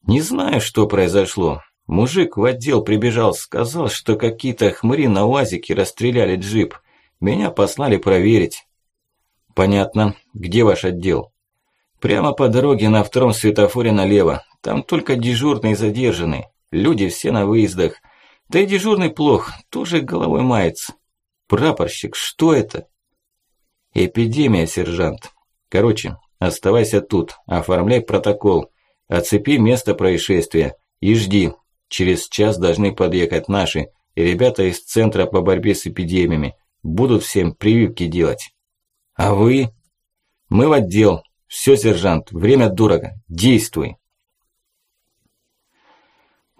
«Не знаю, что произошло. Мужик в отдел прибежал, сказал, что какие-то хмыри на УАЗике расстреляли джип. Меня послали проверить. Понятно. Где ваш отдел? Прямо по дороге на втором светофоре налево. Там только дежурный задержанный. Люди все на выездах. Да и дежурный плох, тоже головой мается. Прапорщик, что это? Эпидемия, сержант. Короче, оставайся тут, оформляй протокол. Оцепи место происшествия и жди, Через час должны подъехать наши и ребята из Центра по борьбе с эпидемиями. Будут всем прививки делать. А вы? Мы в отдел. Все, сержант, время дорого. Действуй.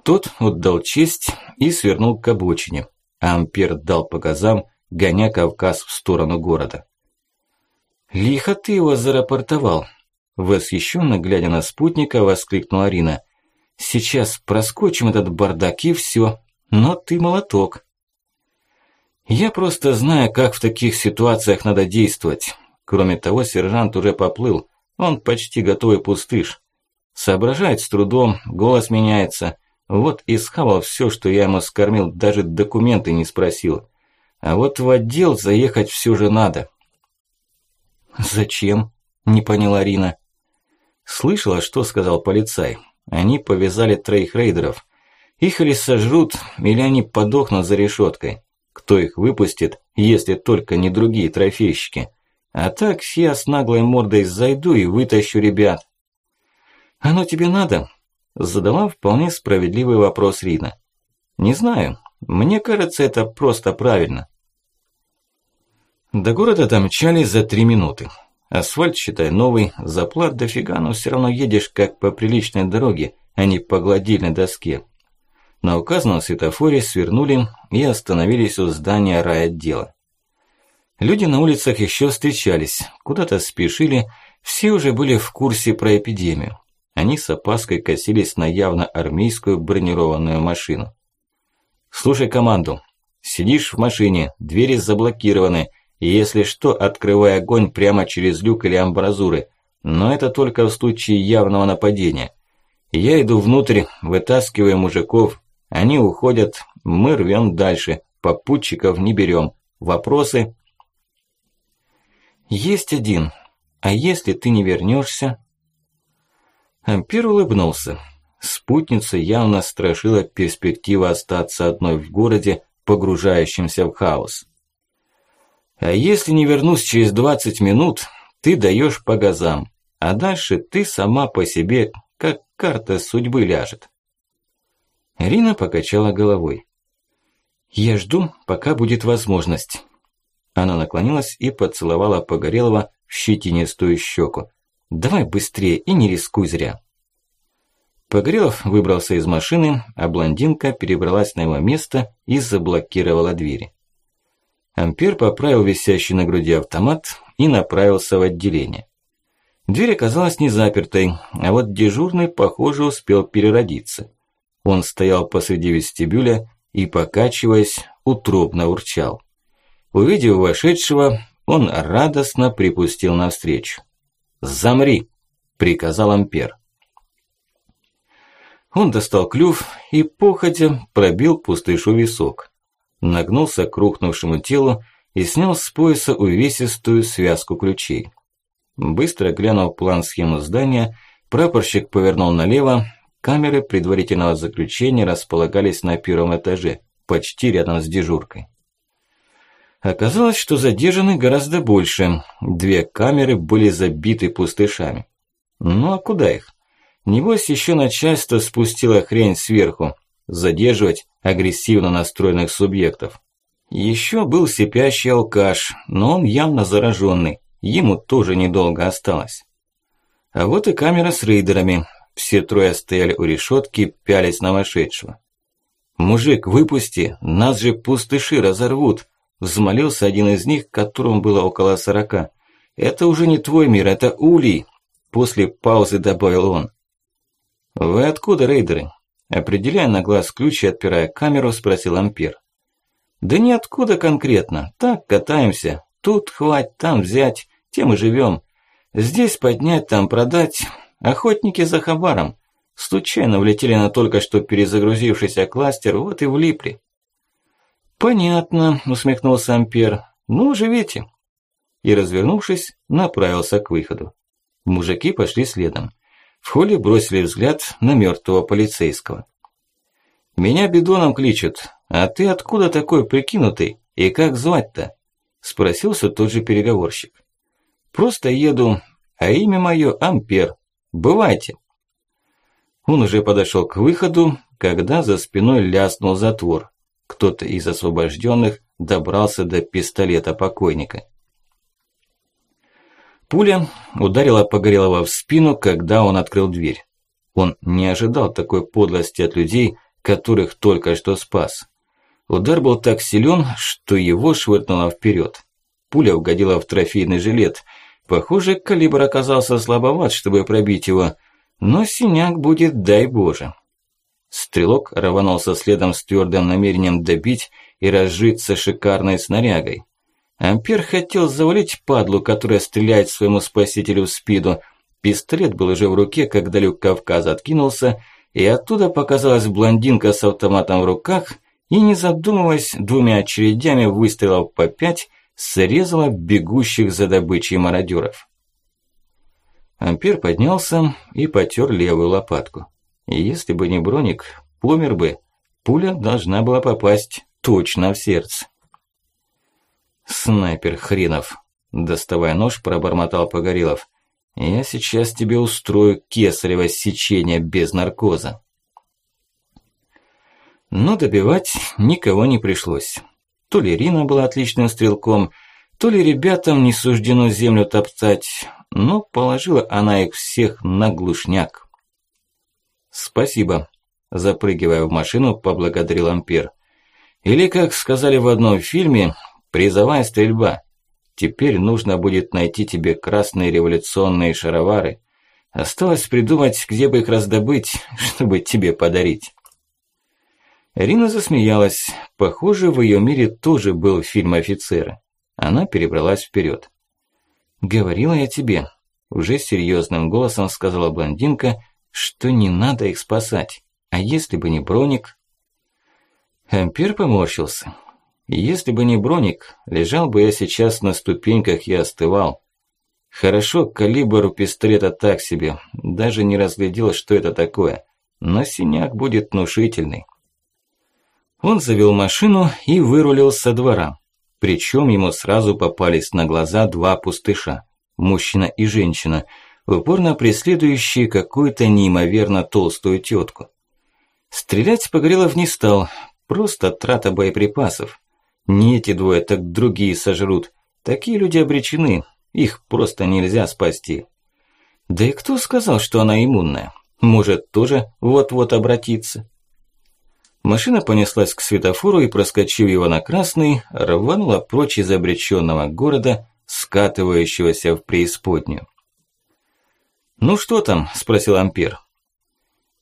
Тот отдал честь и свернул к обочине. А Ампер дал по газам, гоня Кавказ в сторону города. «Лихо ты его зарапортовал!» Восхищенно глядя на спутника, воскликнула Арина. Сейчас проскочим этот бардак и всё. Но ты молоток. Я просто знаю, как в таких ситуациях надо действовать. Кроме того, сержант уже поплыл. Он почти готовый пустыш. Соображает с трудом, голос меняется. Вот и схавал всё, что я ему скормил, даже документы не спросил. А вот в отдел заехать всё же надо. «Зачем?» – не поняла Рина. Слышала, что сказал полицай. Они повязали троих рейдеров. Их или сожрут, или они подохнут за решеткой. Кто их выпустит, если только не другие трофейщики? А так я с наглой мордой зайду и вытащу ребят. Оно тебе надо? Задала вполне справедливый вопрос Рина. Не знаю, мне кажется, это просто правильно. До города домчались за три минуты. Асфальт, считай, новый, заплат дофига, но все равно едешь как по приличной дороге, а не по гладильной доске. На указанном светофоре свернули и остановились у здания райотдела. Люди на улицах еще встречались, куда-то спешили, все уже были в курсе про эпидемию. Они с опаской косились на явно армейскую бронированную машину. «Слушай команду. Сидишь в машине, двери заблокированы, и если что, открывай огонь прямо через люк или амбразуры. Но это только в случае явного нападения. Я иду внутрь, вытаскиваю мужиков, они уходят, мы рвем дальше, попутчиков не берем. Вопросы? Есть один. А если ты не вернешься? Ампер улыбнулся. Спутница явно страшила перспектива остаться одной в городе, погружающемся в хаос. А если не вернусь через 20 минут, ты даешь по газам, а дальше ты сама по себе, как карта судьбы ляжет. Рина покачала головой. Я жду, пока будет возможность. Она наклонилась и поцеловала Погорелова в щетинистую щеку. Давай быстрее и не рискуй зря. Погорелов выбрался из машины, а блондинка перебралась на его место и заблокировала двери. Ампер поправил висящий на груди автомат и направился в отделение. Дверь оказалась не запертой, а вот дежурный, похоже, успел переродиться. Он стоял посреди вестибюля и, покачиваясь, утробно урчал. Увидев вошедшего, он радостно припустил навстречу. «Замри!» – приказал Ампер. Он достал клюв и, походя, пробил пустышу висок нагнулся к рухнувшему телу и снял с пояса увесистую связку ключей. Быстро глянув план-схему здания, прапорщик повернул налево, камеры предварительного заключения располагались на первом этаже, почти рядом с дежуркой. Оказалось, что задержаны гораздо больше, две камеры были забиты пустышами. Ну а куда их? Небось еще начальство спустило хрень сверху, задерживать агрессивно настроенных субъектов. Еще был сипящий алкаш, но он явно зараженный, ему тоже недолго осталось. А вот и камера с рейдерами. Все трое стояли у решетки, пялись на вошедшего. «Мужик, выпусти, нас же пустыши разорвут!» Взмолился один из них, которому было около сорока. «Это уже не твой мир, это улей!» После паузы добавил он. «Вы откуда, рейдеры?» Определяя на глаз ключ и отпирая камеру, спросил Ампер. Да ниоткуда конкретно. Так катаемся. Тут хвать, там взять. Тем и живем. Здесь поднять, там продать. Охотники за хабаром. Случайно влетели на только что перезагрузившийся кластер, вот и влипли. «Понятно», – усмехнулся Ампер. «Ну, живите». И, развернувшись, направился к выходу. Мужики пошли следом. В холле бросили взгляд на мертвого полицейского. «Меня бидоном кличут, а ты откуда такой прикинутый и как звать-то?» Спросился тот же переговорщик. «Просто еду, а имя мое Ампер. Бывайте». Он уже подошел к выходу, когда за спиной ляснул затвор. Кто-то из освобожденных добрался до пистолета покойника. Пуля ударила Погорелова в спину, когда он открыл дверь. Он не ожидал такой подлости от людей, которых только что спас. Удар был так силен, что его швырнуло вперед. Пуля угодила в трофейный жилет. Похоже, калибр оказался слабоват, чтобы пробить его, но синяк будет, дай боже. Стрелок рванулся следом с твердым намерением добить и разжиться шикарной снарягой. Ампер хотел завалить падлу, которая стреляет своему спасителю в спиду. Пистолет был уже в руке, когда люк Кавказа откинулся, и оттуда показалась блондинка с автоматом в руках и, не задумываясь, двумя очередями выстрелов по пять, срезала бегущих за добычей мародеров. Ампер поднялся и потер левую лопатку. Если бы не броник, помер бы. Пуля должна была попасть точно в сердце. Снайпер хренов. доставая нож, пробормотал Погорелов. Я сейчас тебе устрою кесарево сечение без наркоза. Но добивать никого не пришлось. То ли Рина была отличным стрелком, то ли ребятам не суждено землю топтать, но положила она их всех на глушняк. «Спасибо», – запрыгивая в машину, поблагодарил Ампер. «Или, как сказали в одном фильме, призовая стрельба. Теперь нужно будет найти тебе красные революционные шаровары. Осталось придумать, где бы их раздобыть, чтобы тебе подарить». Рина засмеялась. Похоже, в ее мире тоже был фильм «Офицеры». Она перебралась вперед. «Говорила я тебе», – уже серьезным голосом сказала блондинка, что не надо их спасать. А если бы не Броник? Ампер поморщился. Если бы не Броник, лежал бы я сейчас на ступеньках и остывал. Хорошо, калибр у пистолета так себе, даже не разглядел, что это такое. Но синяк будет внушительный. Он завел машину и вырулил со двора. Причем ему сразу попались на глаза два пустыша, мужчина и женщина, упорно преследующие какую-то неимоверно толстую тетку. Стрелять Погорелов не стал, просто трата боеприпасов. Не эти двое, так другие сожрут. Такие люди обречены, их просто нельзя спасти. Да и кто сказал, что она иммунная? Может, тоже вот-вот обратиться? Машина понеслась к светофору и, проскочив его на красный, рванула прочь из обреченного города, скатывающегося в преисподнюю. «Ну что там?» – спросил Ампер.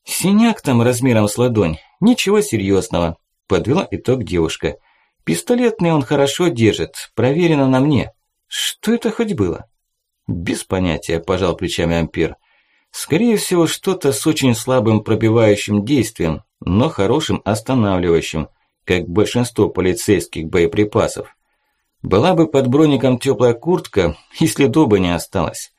«Синяк там размером с ладонь, ничего серьезного», – подвела итог девушка. «Пистолетный он хорошо держит, проверено на мне. Что это хоть было?» «Без понятия», – пожал плечами Ампер. «Скорее всего, что-то с очень слабым пробивающим действием, но хорошим останавливающим, как большинство полицейских боеприпасов. Была бы под броником теплая куртка, и следу бы не осталось.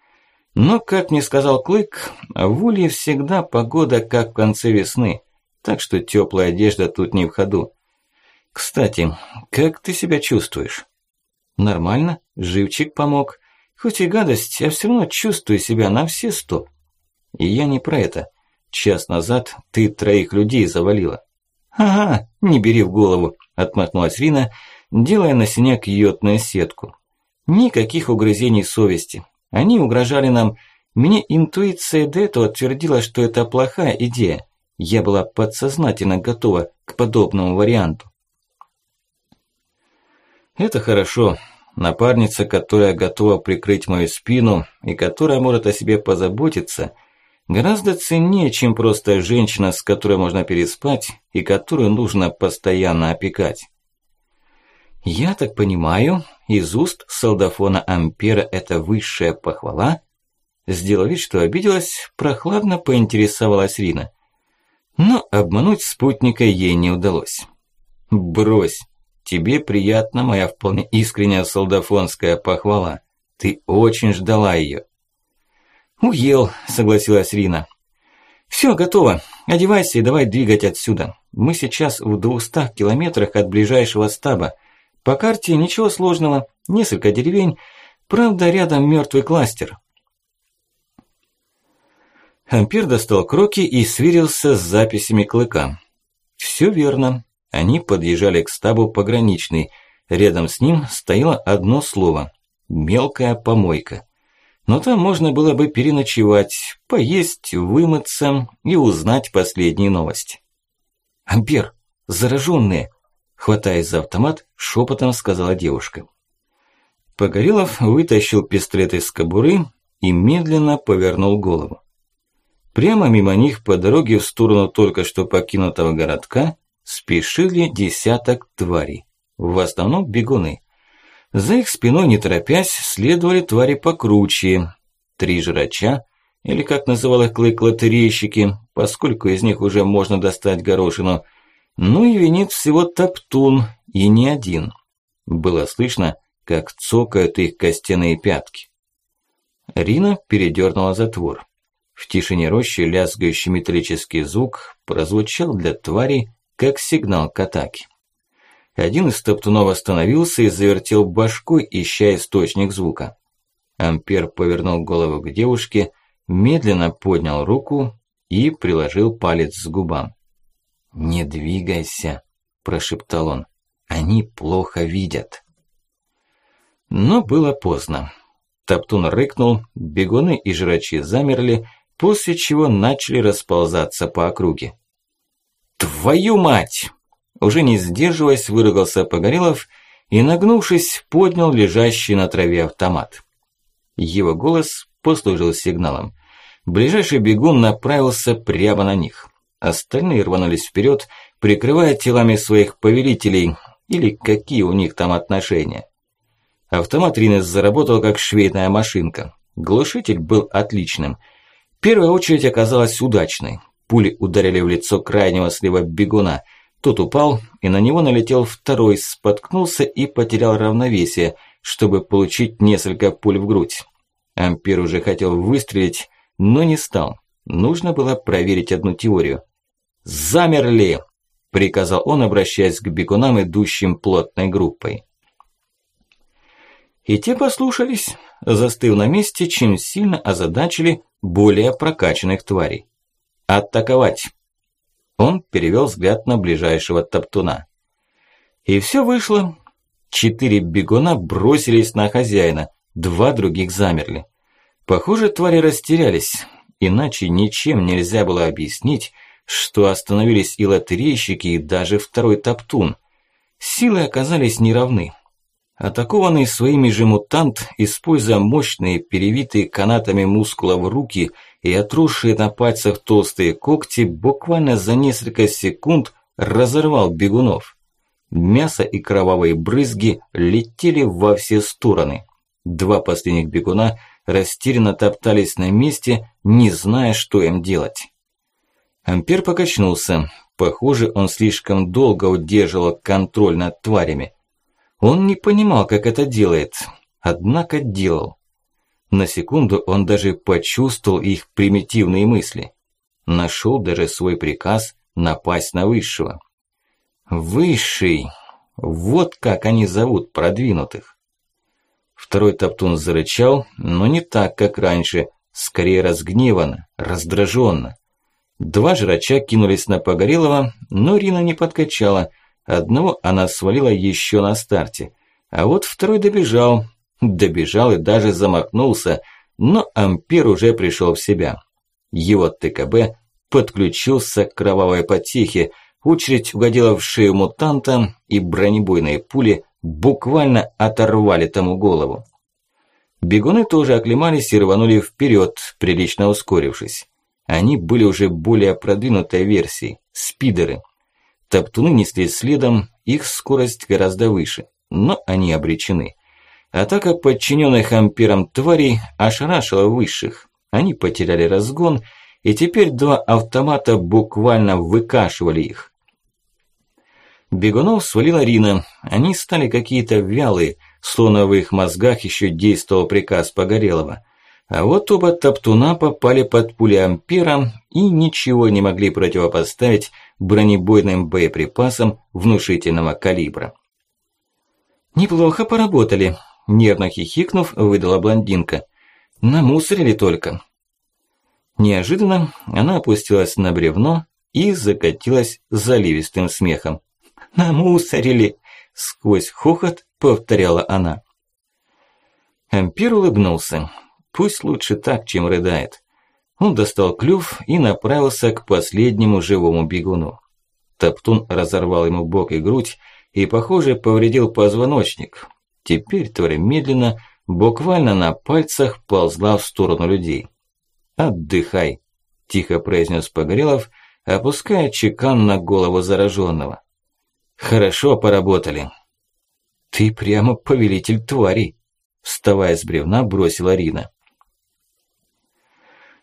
Но, как мне сказал Клык, в Улье всегда погода как в конце весны, так что теплая одежда тут не в ходу. Кстати, как ты себя чувствуешь? Нормально, живчик помог. Хоть и гадость, я все равно чувствую себя на все сто. И я не про это. Час назад ты троих людей завалила. Ага, не бери в голову, отмахнулась Рина, делая на синяк йодную сетку. Никаких угрызений совести. Они угрожали нам. Мне интуиция до этого твердила, что это плохая идея. Я была подсознательно готова к подобному варианту. Это хорошо. Напарница, которая готова прикрыть мою спину и которая может о себе позаботиться – гораздо ценнее, чем просто женщина, с которой можно переспать и которую нужно постоянно опекать. Я так понимаю, из уст солдафона Ампера это высшая похвала? Сделав вид, что обиделась, прохладно поинтересовалась Рина. Но обмануть спутника ей не удалось. «Брось, тебе приятна моя вполне искренняя солдафонская похвала. Ты очень ждала её. «Уел», – согласилась Рина. «Всё, готово. Одевайся и давай двигать отсюда. Мы сейчас в двухстах километрах от ближайшего стаба. По карте ничего сложного, несколько деревень, правда рядом мёртвый кластер». Ампер достал кроки и сверился с записями клыка. Всё верно. Они подъезжали к стабу пограничный. Рядом с ним стояло одно слово – мелкая помойка но там можно было бы переночевать, поесть, вымыться и узнать последние новости. «Ампер, зараженные!» Хватаясь за автомат, шепотом сказала девушка. Погорелов вытащил пистолет из кобуры и медленно повернул голову. Прямо мимо них по дороге в сторону только что покинутого городка спешили десяток тварей, в основном бегуны. За их спиной, не торопясь, следовали твари покруче. Три жрача, или как называл их клык лотерейщики, поскольку из них уже можно достать горошину. Ну и винит всего топтун, и не один. Было слышно, как цокают их костяные пятки. Рина передернула затвор. В тишине рощи лязгающий металлический звук прозвучал для твари, как сигнал к атаке. Один из топтунов остановился и завертел башкой, ища источник звука. Ампер повернул голову к девушке, медленно поднял руку и приложил палец к губам. «Не двигайся», – прошептал он. «Они плохо видят». Но было поздно. Топтун рыкнул, бегуны и жрачи замерли, после чего начали расползаться по округе. «Твою мать!» Уже не сдерживаясь, выругался Погорелов и, нагнувшись, поднял лежащий на траве автомат. Его голос послужил сигналом. Ближайший бегун направился прямо на них. Остальные рванулись вперед, прикрывая телами своих повелителей, или какие у них там отношения. Автомат Ринес заработал как швейная машинка. Глушитель был отличным. Первая очередь оказалась удачной. Пули ударили в лицо крайнего слева бегуна. Тот упал, и на него налетел второй, споткнулся и потерял равновесие, чтобы получить несколько пуль в грудь. Ампер уже хотел выстрелить, но не стал. Нужно было проверить одну теорию. «Замерли!» – приказал он, обращаясь к бегунам, идущим плотной группой. И те послушались, застыв на месте, чем сильно озадачили более прокачанных тварей. «Атаковать!» Он перевел взгляд на ближайшего топтуна. И все вышло. Четыре бегуна бросились на хозяина, два других замерли. Похоже, твари растерялись, иначе ничем нельзя было объяснить, что остановились и лотерейщики, и даже второй топтун. Силы оказались неравны. Атакованный своими же мутант, используя мощные, перевитые канатами мускулов руки и отросшие на пальцах толстые когти, буквально за несколько секунд разорвал бегунов. Мясо и кровавые брызги летели во все стороны. Два последних бегуна растерянно топтались на месте, не зная, что им делать. Ампер покачнулся. Похоже, он слишком долго удерживал контроль над тварями. Он не понимал, как это делает, однако делал. На секунду он даже почувствовал их примитивные мысли. Нашел даже свой приказ напасть на Высшего. Высший! Вот как они зовут продвинутых. Второй топтун зарычал, но не так, как раньше, скорее разгневанно, раздраженно. Два жрача кинулись на Погорелого, но Рина не подкачала – Одного она свалила еще на старте, а вот второй добежал. Добежал и даже замахнулся, но Ампер уже пришел в себя. Его ТКБ подключился к кровавой потехе, очередь угодила в шею мутанта, и бронебойные пули буквально оторвали тому голову. Бегуны тоже оклемались и рванули вперед, прилично ускорившись. Они были уже более продвинутой версией – спидеры – Топтуны несли следом, их скорость гораздо выше, но они обречены. Атака подчиненных амперам тварей ошарашила высших. Они потеряли разгон, и теперь два автомата буквально выкашивали их. Бегунов свалила Рина. Они стали какие-то вялые, словно в их мозгах еще действовал приказ Погорелого. А вот оба топтуна попали под пули Ампера и ничего не могли противопоставить бронебойным боеприпасам внушительного калибра. «Неплохо поработали», – нервно хихикнув, выдала блондинка. «Намусорили только». Неожиданно она опустилась на бревно и закатилась заливистым смехом. «Намусорили!» – сквозь хохот повторяла она. Ампер улыбнулся. Пусть лучше так, чем рыдает. Он достал клюв и направился к последнему живому бегуну. Топтун разорвал ему бок и грудь и, похоже, повредил позвоночник. Теперь тварь медленно, буквально на пальцах ползла в сторону людей. «Отдыхай», – тихо произнес Погорелов, опуская чекан на голову зараженного. «Хорошо поработали». «Ты прямо повелитель тварей», – вставая с бревна, бросила Рина.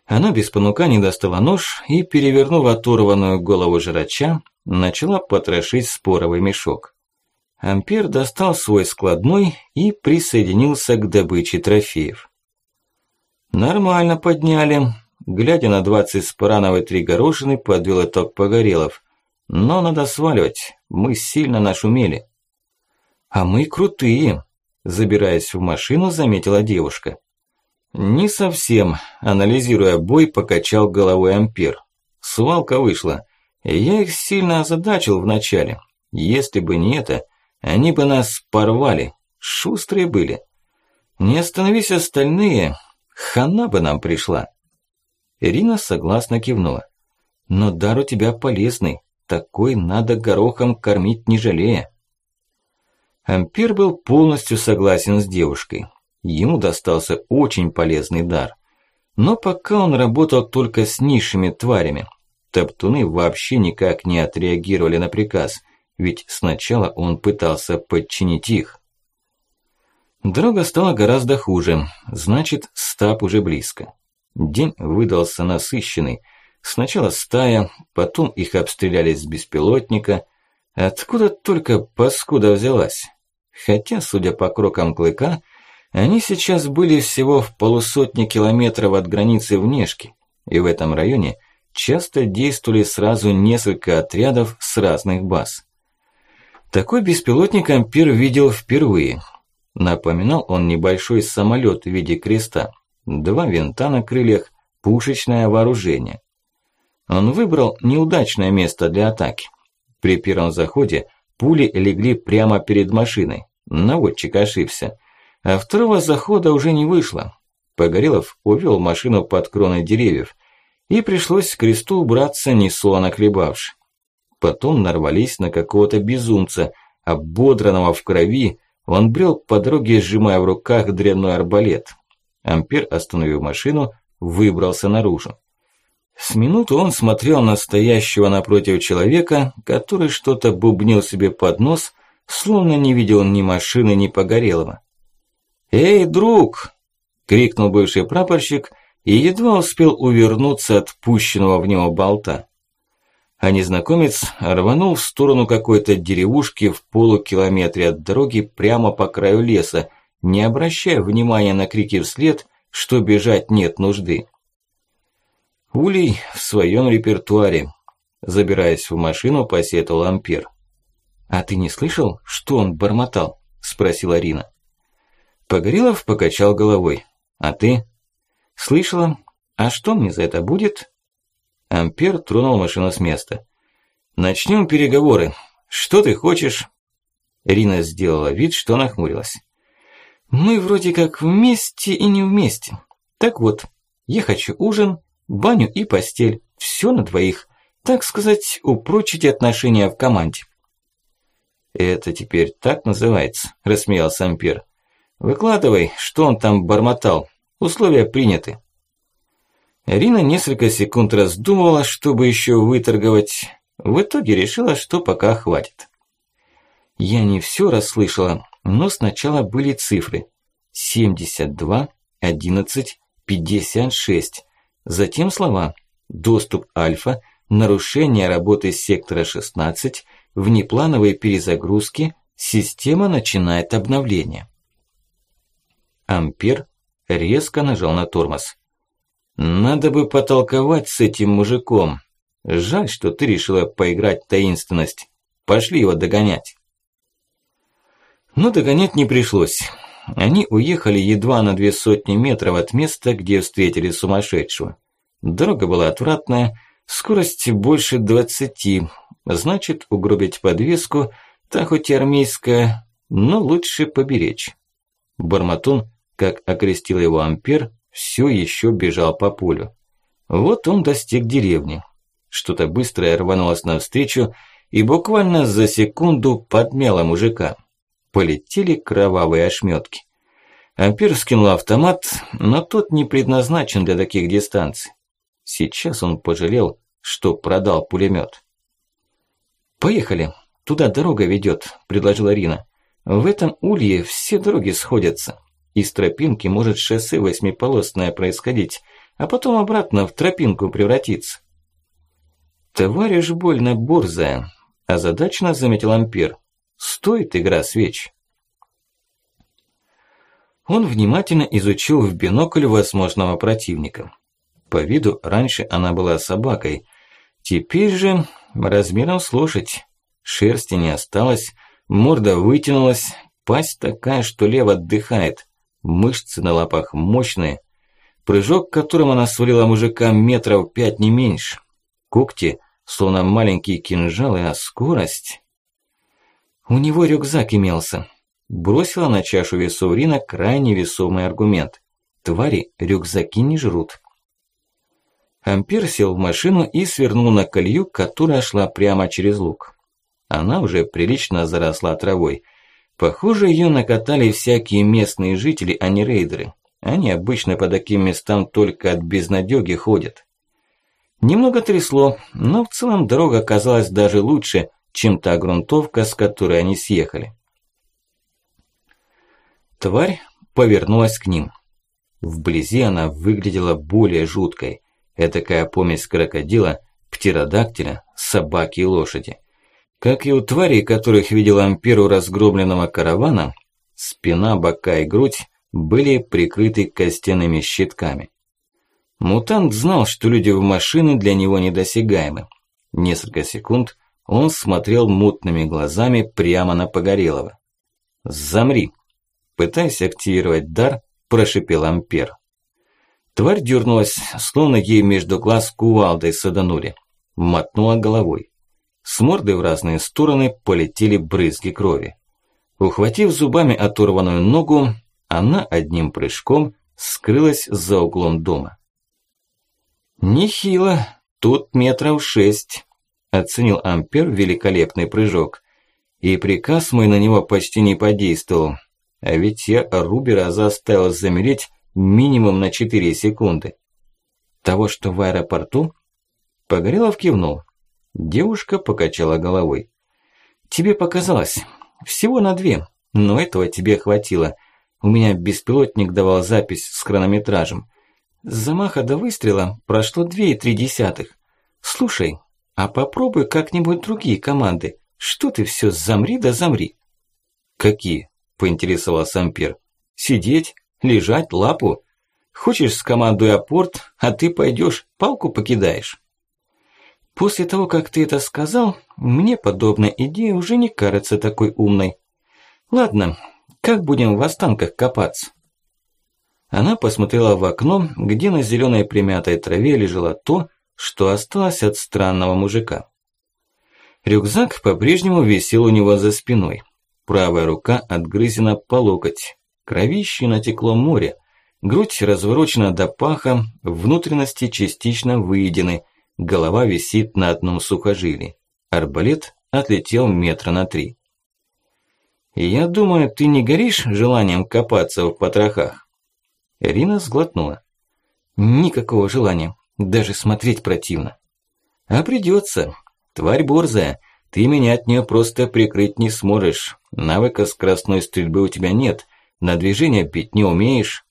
Она без понуканий достала нож и, перевернув оторванную голову жрача, начала потрошить споровый мешок. Ампер достал свой складной и присоединился к добыче трофеев. Нормально подняли. Глядя на двадцать спаранов и три горошины, подвел итог Погорелов. Но надо сваливать, мы сильно нашумели. «А мы крутые», – забираясь в машину, заметила девушка. «Не совсем», – анализируя бой, покачал головой Ампер. «Свалка вышла. Я их сильно озадачил вначале. Если бы не это, они бы нас порвали. Шустрые были. Не остановись остальные, хана бы нам пришла». Ирина согласно кивнула. «Но дар у тебя полезный. Такой надо горохом кормить не жалея». Ампер был полностью согласен с девушкой. Ему достался очень полезный дар. Но пока он работал только с низшими тварями. Топтуны вообще никак не отреагировали на приказ, ведь сначала он пытался подчинить их. Дорога стала гораздо хуже, значит, стаб уже близко. День выдался насыщенный. Сначала стая, потом их обстреляли с беспилотника. Откуда только паскуда взялась? Хотя, судя по крокам клыка, они сейчас были всего в полусотни километров от границы внешки, и в этом районе часто действовали сразу несколько отрядов с разных баз. Такой беспилотник Ампер видел впервые. Напоминал он небольшой самолет в виде креста, два винта на крыльях, пушечное вооружение. Он выбрал неудачное место для атаки. При первом заходе Пули легли прямо перед машиной. Наводчик ошибся. А второго захода уже не вышло. Погорелов увел машину под кроны деревьев. И пришлось к кресту убраться, несло хлебавши. Потом нарвались на какого-то безумца, ободранного в крови. Он брел по дороге, сжимая в руках дрянной арбалет. Ампер, остановив машину, выбрался наружу. С минуту он смотрел на стоящего напротив человека, который что-то бубнил себе под нос, словно не видел ни машины, ни погорелого. «Эй, друг!» – крикнул бывший прапорщик и едва успел увернуться от пущенного в него болта. А незнакомец рванул в сторону какой-то деревушки в полукилометре от дороги прямо по краю леса, не обращая внимания на крики вслед, что бежать нет нужды. Улей в своем репертуаре. Забираясь в машину, посетовал Ампер. «А ты не слышал, что он бормотал?» – спросила Рина. Погорелов покачал головой. «А ты?» «Слышала. А что мне за это будет?» Ампер тронул машину с места. «Начнем переговоры. Что ты хочешь?» Рина сделала вид, что нахмурилась. «Мы вроде как вместе и не вместе. Так вот, я хочу ужин, баню и постель. Все на двоих. Так сказать, упрочить отношения в команде. «Это теперь так называется?» – рассмеялся Ампер. «Выкладывай, что он там бормотал. Условия приняты». Рина несколько секунд раздумывала, чтобы еще выторговать. В итоге решила, что пока хватит. Я не все расслышала, но сначала были цифры. 72, 11, 56. Затем слова «доступ альфа», «нарушение работы сектора 16», «внеплановые перезагрузки», «система начинает обновление». Ампер резко нажал на тормоз. «Надо бы потолковать с этим мужиком. Жаль, что ты решила поиграть в таинственность. Пошли его догонять». Но догонять не пришлось. Они уехали едва на две сотни метров от места, где встретили сумасшедшего. Дорога была отвратная, скорость больше двадцати, значит, угробить подвеску, та хоть и армейская, но лучше поберечь. Барматун, как окрестил его Ампер, все еще бежал по полю. Вот он достиг деревни. Что-то быстрое рванулось навстречу и буквально за секунду подмяло мужика полетели кровавые ошметки. Ампер скинул автомат, но тот не предназначен для таких дистанций. Сейчас он пожалел, что продал пулемет. «Поехали, туда дорога ведет», – предложила Рина. «В этом улье все дороги сходятся. Из тропинки может шоссе восьмиполосное происходить, а потом обратно в тропинку превратиться». «Товарищ больно борзая», – озадаченно заметил Ампер. Стоит игра свеч. Он внимательно изучил в бинокль возможного противника. По виду раньше она была собакой. Теперь же размером с лошадь. Шерсти не осталось, морда вытянулась, пасть такая, что лев отдыхает, мышцы на лапах мощные, прыжок, которым она свалила мужика метров пять не меньше, когти, словно маленькие кинжалы, а скорость... У него рюкзак имелся. Бросила на чашу весов Рина крайне весомый аргумент. Твари рюкзаки не жрут. Ампер сел в машину и свернул на колью, которая шла прямо через луг. Она уже прилично заросла травой. Похоже, ее накатали всякие местные жители, а не рейдеры. Они обычно по таким местам только от безнадёги ходят. Немного трясло, но в целом дорога оказалась даже лучше, чем та грунтовка, с которой они съехали. Тварь повернулась к ним. Вблизи она выглядела более жуткой. Этакая помесь крокодила, птеродактиля, собаки и лошади. Как и у тварей, которых видел Ампер у разгромленного каравана, спина, бока и грудь были прикрыты костяными щитками. Мутант знал, что люди в машины для него недосягаемы. Несколько секунд он смотрел мутными глазами прямо на Погорелого. «Замри!» Пытаясь активировать дар, прошипел Ампер. Тварь дернулась, словно ей между глаз кувалдой саданули. Мотнула головой. С морды в разные стороны полетели брызги крови. Ухватив зубами оторванную ногу, она одним прыжком скрылась за углом дома. «Нехило, тут метров шесть», – оценил Ампер великолепный прыжок. И приказ мой на него почти не подействовал, а ведь я Рубера заставил замереть минимум на 4 секунды. Того, что в аэропорту? Погорелов кивнул. Девушка покачала головой. Тебе показалось. Всего на две, но этого тебе хватило. У меня беспилотник давал запись с хронометражем. С замаха до выстрела прошло две и три десятых. Слушай, а попробуй как-нибудь другие команды. Что ты все замри да замри? Какие? Поинтересовался Ампер. Сидеть? Лежать, лапу? Хочешь, скомандуй апорт, а ты пойдешь, палку покидаешь. После того, как ты это сказал, мне подобная идея уже не кажется такой умной. Ладно, как будем в останках копаться? Она посмотрела в окно, где на зеленой примятой траве лежало то, что осталось от странного мужика. Рюкзак по-прежнему висел у него за спиной. Правая рука отгрызена по локоть. Кровище натекло море, грудь разворочена до паха, внутренности частично выедены, голова висит на одном сухожилии. Арбалет отлетел метра на три. «Я думаю, ты не горишь желанием копаться в потрохах?» Ирина сглотнула. «Никакого желания, даже смотреть противно». «А придется. Тварь борзая, ты меня от нее просто прикрыть не сможешь. Навыка скоростной стрельбы у тебя нет, на движение бить не умеешь.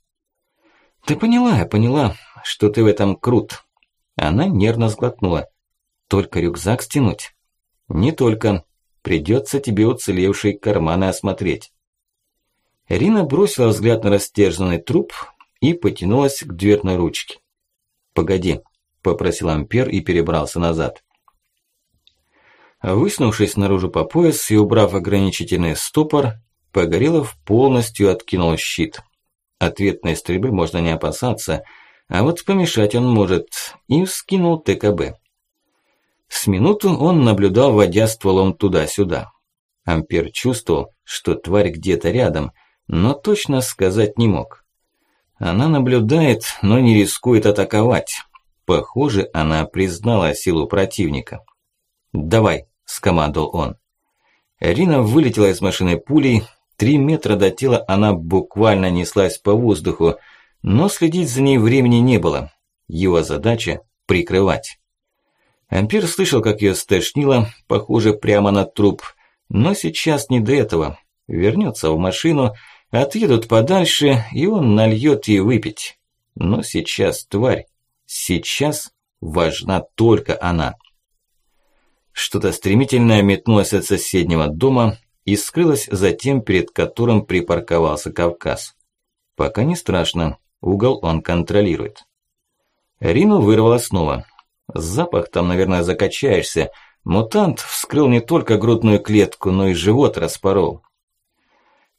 Ты поняла, я поняла, что ты в этом крут. Она нервно сглотнула. Только рюкзак стянуть? Не только. Придется тебе уцелевшие карманы осмотреть. Ирина бросила взгляд на растерженный труп и потянулась к дверной ручке. «Погоди», – попросил Ампер и перебрался назад. Высунувшись наружу по пояс и убрав ограничительный стопор, Погорелов полностью откинул щит. Ответной стрельбы можно не опасаться, а вот помешать он может, и вскинул ТКБ. С минуту он наблюдал, водя стволом туда-сюда. Ампер чувствовал, что тварь где-то рядом, но точно сказать не мог. Она наблюдает, но не рискует атаковать. Похоже, она признала силу противника. «Давай», – скомандовал он. Рина вылетела из машины пулей, Три метра до тела она буквально неслась по воздуху, но следить за ней времени не было. Его задача – прикрывать. Ампер слышал, как ее стошнило, похоже, прямо на труп. Но сейчас не до этого. Вернется в машину, отъедут подальше, и он нальет ей выпить. Но сейчас, тварь, сейчас важна только она. Что-то стремительное метнулось от соседнего дома, и скрылась за тем, перед которым припарковался Кавказ. Пока не страшно, угол он контролирует. Рину вырвало снова. Запах там, наверное, закачаешься. Мутант вскрыл не только грудную клетку, но и живот распорол.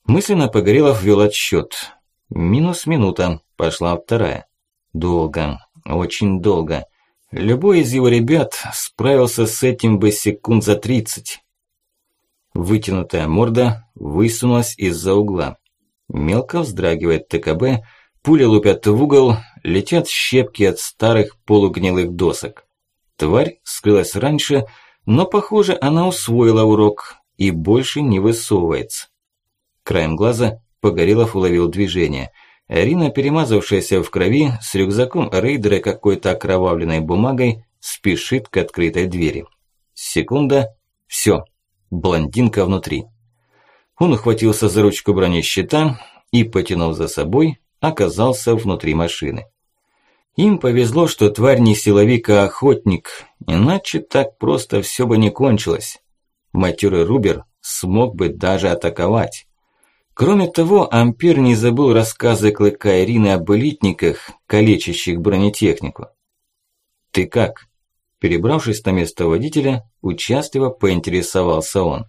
Мысленно Погорелов ввел отсчет. Минус минута, пошла вторая. Долго, очень долго. Любой из его ребят справился с этим бы секунд за тридцать. Вытянутая морда высунулась из-за угла. Мелко вздрагивает ТКБ, пули лупят в угол, летят щепки от старых полугнилых досок. Тварь скрылась раньше, но, похоже, она усвоила урок и больше не высовывается. Краем глаза Погорелов уловил движение – Рина, перемазавшаяся в крови, с рюкзаком рейдера какой-то окровавленной бумагой, спешит к открытой двери. Секунда. Всё. Блондинка внутри. Он ухватился за ручку бронещита и, потянув за собой, оказался внутри машины. Им повезло, что тварь не силовик, а охотник, иначе так просто всё бы не кончилось. Матерый Рубер смог бы даже атаковать. Кроме того, Ампер не забыл рассказы Клыка Ирины об элитниках, калечащих бронетехнику. «Ты как?» Перебравшись на место водителя, участливо поинтересовался он.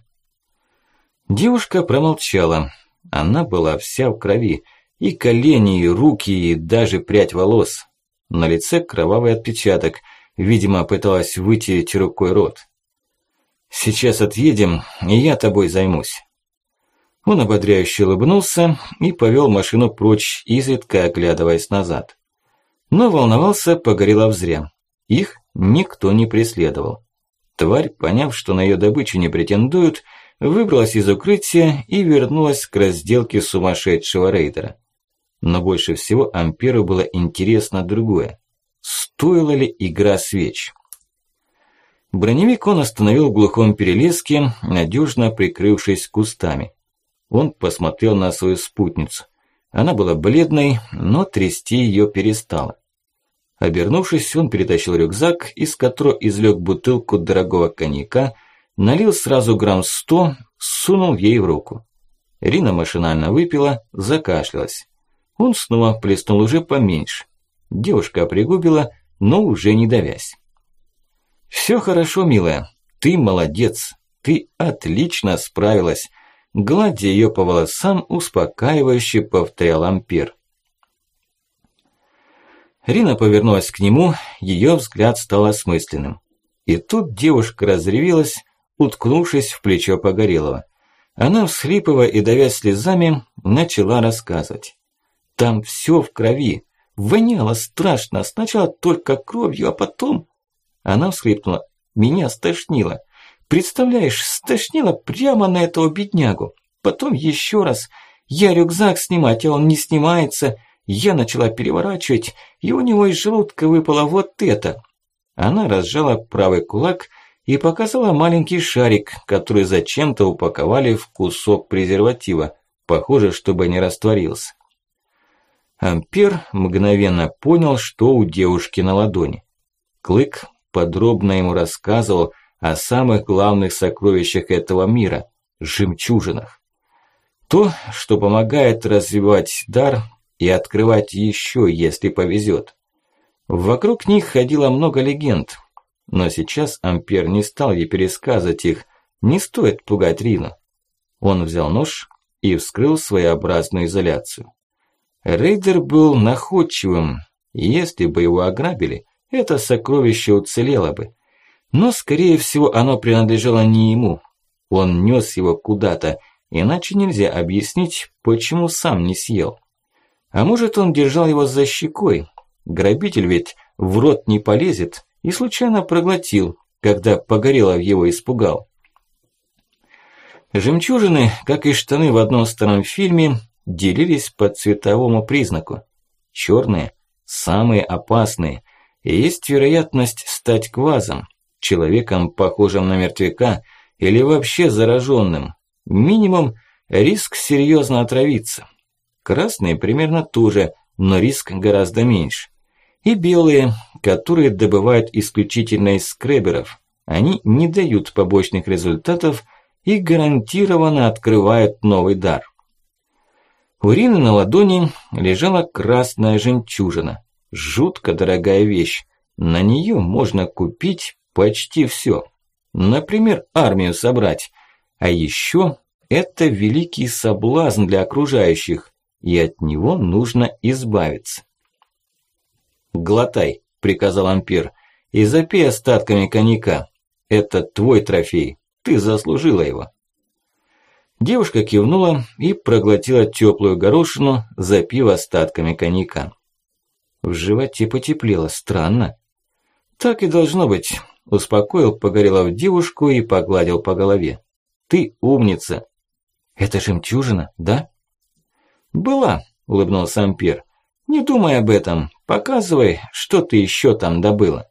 Девушка промолчала. Она была вся в крови. И колени, и руки, и даже прядь волос. На лице кровавый отпечаток. Видимо, пыталась вытереть рукой рот. «Сейчас отъедем, и я тобой займусь». Он ободряюще улыбнулся и повел машину прочь, изредка оглядываясь назад. Но волновался Погорелов зря. Их никто не преследовал. Тварь, поняв, что на ее добычу не претендуют, выбралась из укрытия и вернулась к разделке сумасшедшего рейдера. Но больше всего Амперу было интересно другое. Стоила ли игра свеч? Броневик он остановил в глухом перелеске, надежно прикрывшись кустами. Он посмотрел на свою спутницу. Она была бледной, но трясти ее перестала. Обернувшись, он перетащил рюкзак, из которого извлек бутылку дорогого коньяка, налил сразу грамм сто, сунул ей в руку. Рина машинально выпила, закашлялась. Он снова плеснул уже поменьше. Девушка пригубила, но уже не давясь. «Всё хорошо, милая. Ты молодец. Ты отлично справилась гладя ее по волосам, успокаивающе повторял Ампер. Рина повернулась к нему, ее взгляд стал осмысленным. И тут девушка разревелась, уткнувшись в плечо Погорелого. Она, всхлипывая и давясь слезами, начала рассказывать. Там все в крови, воняло страшно, сначала только кровью, а потом... Она всхлипнула, меня стошнило. Представляешь, стошнило прямо на этого беднягу. Потом еще раз. Я рюкзак снимать, а он не снимается. Я начала переворачивать, и у него из желудка выпало вот это. Она разжала правый кулак и показала маленький шарик, который зачем-то упаковали в кусок презерватива. Похоже, чтобы не растворился. Ампер мгновенно понял, что у девушки на ладони. Клык подробно ему рассказывал, о самых главных сокровищах этого мира – жемчужинах. То, что помогает развивать дар и открывать еще, если повезет. Вокруг них ходило много легенд, но сейчас Ампер не стал ей пересказывать их, не стоит пугать Рину. Он взял нож и вскрыл своеобразную изоляцию. Рейдер был находчивым, если бы его ограбили, это сокровище уцелело бы. Но, скорее всего, оно принадлежало не ему. Он нес его куда-то, иначе нельзя объяснить, почему сам не съел. А может, он держал его за щекой. Грабитель ведь в рот не полезет и случайно проглотил, когда Погорелов его испугал. Жемчужины, как и штаны в одном старом фильме, делились по цветовому признаку. Черные – самые опасные, и есть вероятность стать квазом человеком, похожим на мертвяка, или вообще зараженным. Минимум риск серьезно отравиться. Красные примерно тоже, но риск гораздо меньше. И белые, которые добывают исключительно из скреберов. Они не дают побочных результатов и гарантированно открывают новый дар. У Рины на ладони лежала красная жемчужина. Жутко дорогая вещь. На нее можно купить Почти все. Например, армию собрать. А еще это великий соблазн для окружающих, и от него нужно избавиться. «Глотай», – приказал Ампер, – «и запей остатками коньяка. Это твой трофей, ты заслужила его». Девушка кивнула и проглотила теплую горошину, запив остатками коньяка. В животе потеплело, странно. Так и должно быть, успокоил Погорелов девушку и погладил по голове. Ты умница. Это жемчужина, да? Была, улыбнулся Ампер. Не думай об этом, показывай, что ты еще там добыла.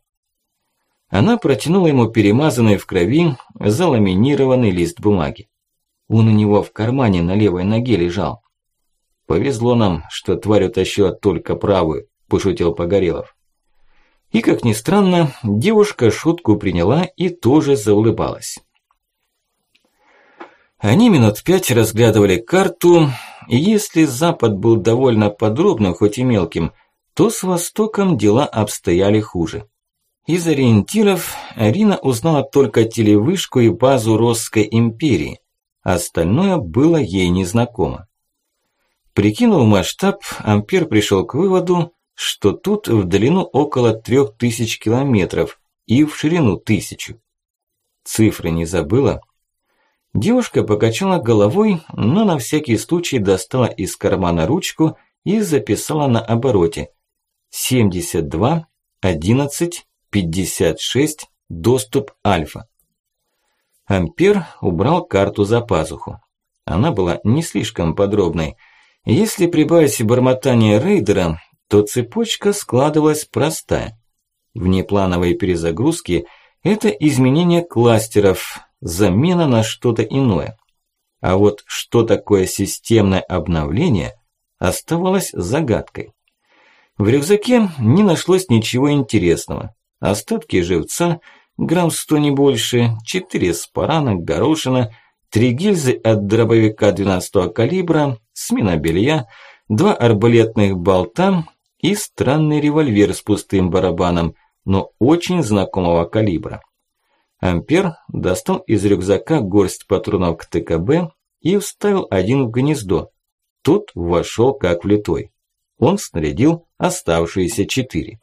Она протянула ему перемазанный в крови заламинированный лист бумаги. Он у него в кармане на левой ноге лежал. Повезло нам, что тварь утащила только правую, пошутил Погорелов. И, как ни странно, девушка шутку приняла и тоже заулыбалась. Они минут пять разглядывали карту, и если Запад был довольно подробным, хоть и мелким, то с Востоком дела обстояли хуже. Из ориентиров Арина узнала только телевышку и базу Росской империи, остальное было ей незнакомо. Прикинув масштаб, Ампер пришел к выводу, что тут в длину около трех тысяч километров и в ширину тысячу. Цифры не забыла? Девушка покачала головой, но на всякий случай достала из кармана ручку и записала на обороте. 72, 11, 56, доступ альфа. Ампер убрал карту за пазуху. Она была не слишком подробной. Если прибавить бормотание рейдера, то цепочка складывалась простая. Внеплановые перезагрузки – это изменение кластеров, замена на что-то иное. А вот что такое системное обновление, оставалось загадкой. В рюкзаке не нашлось ничего интересного. Остатки живца, грамм сто не больше, четыре спарана, горошина, три гильзы от дробовика 12 калибра, смена белья, два арбалетных болта и странный револьвер с пустым барабаном, но очень знакомого калибра. Ампер достал из рюкзака горсть патронов к ТКБ и вставил один в гнездо. Тут вошел как влитой. Он снарядил оставшиеся четыре.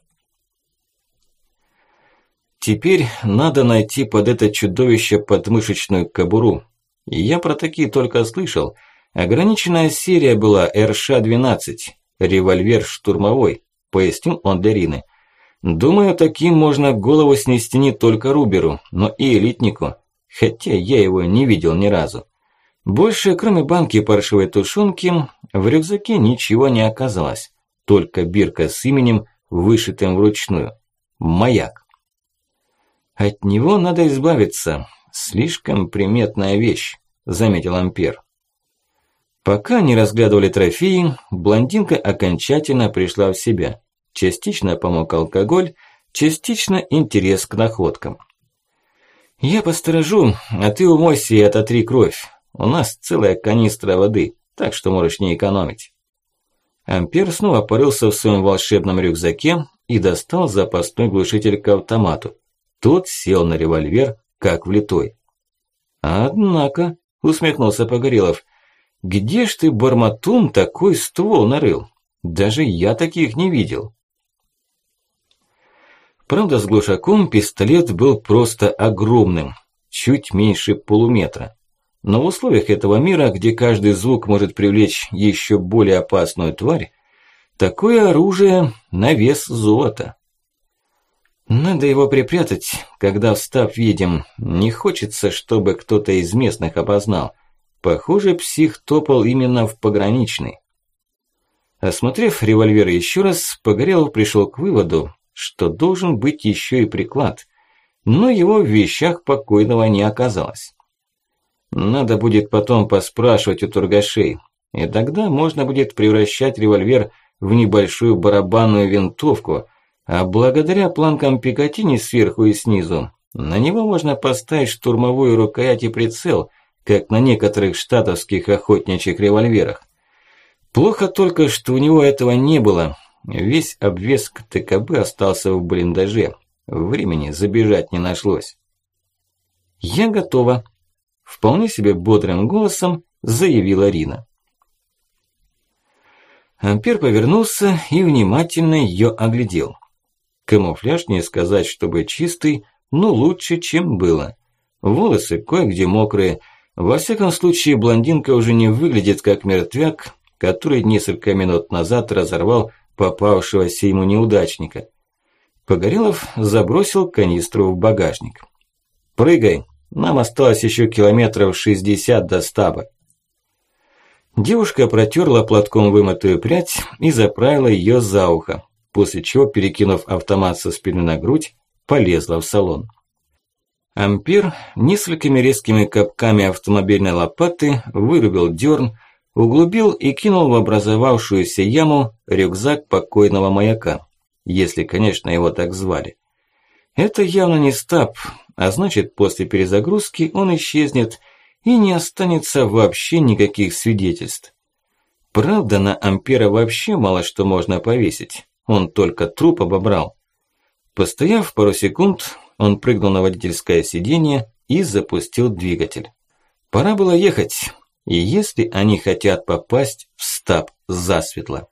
Теперь надо найти под это чудовище подмышечную кобуру. Я про такие только слышал. Ограниченная серия была РШ-12. Револьвер штурмовой, пояснил он для Рины. Думаю, таким можно голову снести не только Руберу, но и элитнику. Хотя я его не видел ни разу. Больше, кроме банки паршивой тушенки, в рюкзаке ничего не оказалось. Только бирка с именем, вышитым вручную. Маяк. От него надо избавиться. Слишком приметная вещь, заметил Ампер. Пока не разглядывали трофеи, блондинка окончательно пришла в себя. Частично помог алкоголь, частично интерес к находкам. «Я посторожу, а ты умойся и ототри кровь. У нас целая канистра воды, так что можешь не экономить». Ампер снова порылся в своем волшебном рюкзаке и достал запасной глушитель к автомату. Тот сел на револьвер, как влитой. «Однако», – усмехнулся Погорелов, где ж ты, Барматун, такой ствол нарыл? Даже я таких не видел. Правда, с глушаком пистолет был просто огромным, чуть меньше полуметра. Но в условиях этого мира, где каждый звук может привлечь еще более опасную тварь, такое оружие на вес золота. Надо его припрятать, когда встав видим. Не хочется, чтобы кто-то из местных опознал – Похоже, псих топал именно в пограничный. Осмотрев револьвер еще раз, Погорелов пришел к выводу, что должен быть еще и приклад, но его в вещах покойного не оказалось. Надо будет потом поспрашивать у торгашей, и тогда можно будет превращать револьвер в небольшую барабанную винтовку, а благодаря планкам Пикатини сверху и снизу на него можно поставить штурмовую рукоять и прицел – как на некоторых штатовских охотничьих револьверах. Плохо только, что у него этого не было. Весь обвес к ТКБ остался в блиндаже. Времени забежать не нашлось. «Я готова». вполне себе бодрым голосом заявила Рина. Ампер повернулся и внимательно ее оглядел. Камуфляж не сказать, чтобы чистый, но лучше, чем было. Волосы кое-где мокрые. Во всяком случае, блондинка уже не выглядит как мертвяк, который несколько минут назад разорвал попавшегося ему неудачника. Погорелов забросил канистру в багажник. «Прыгай, нам осталось еще километров шестьдесят до стаба». Девушка протерла платком вымытую прядь и заправила ее за ухо, после чего, перекинув автомат со спины на грудь, полезла в салон. Ампер несколькими резкими капками автомобильной лопаты вырубил дерн, углубил и кинул в образовавшуюся яму рюкзак покойного маяка, если, конечно, его так звали. Это явно не стаб, а значит, после перезагрузки он исчезнет и не останется вообще никаких свидетельств. Правда, на Ампера вообще мало что можно повесить, он только труп обобрал. Постояв пару секунд, он прыгнул на водительское сиденье и запустил двигатель. Пора было ехать, и если они хотят попасть в стаб засветло.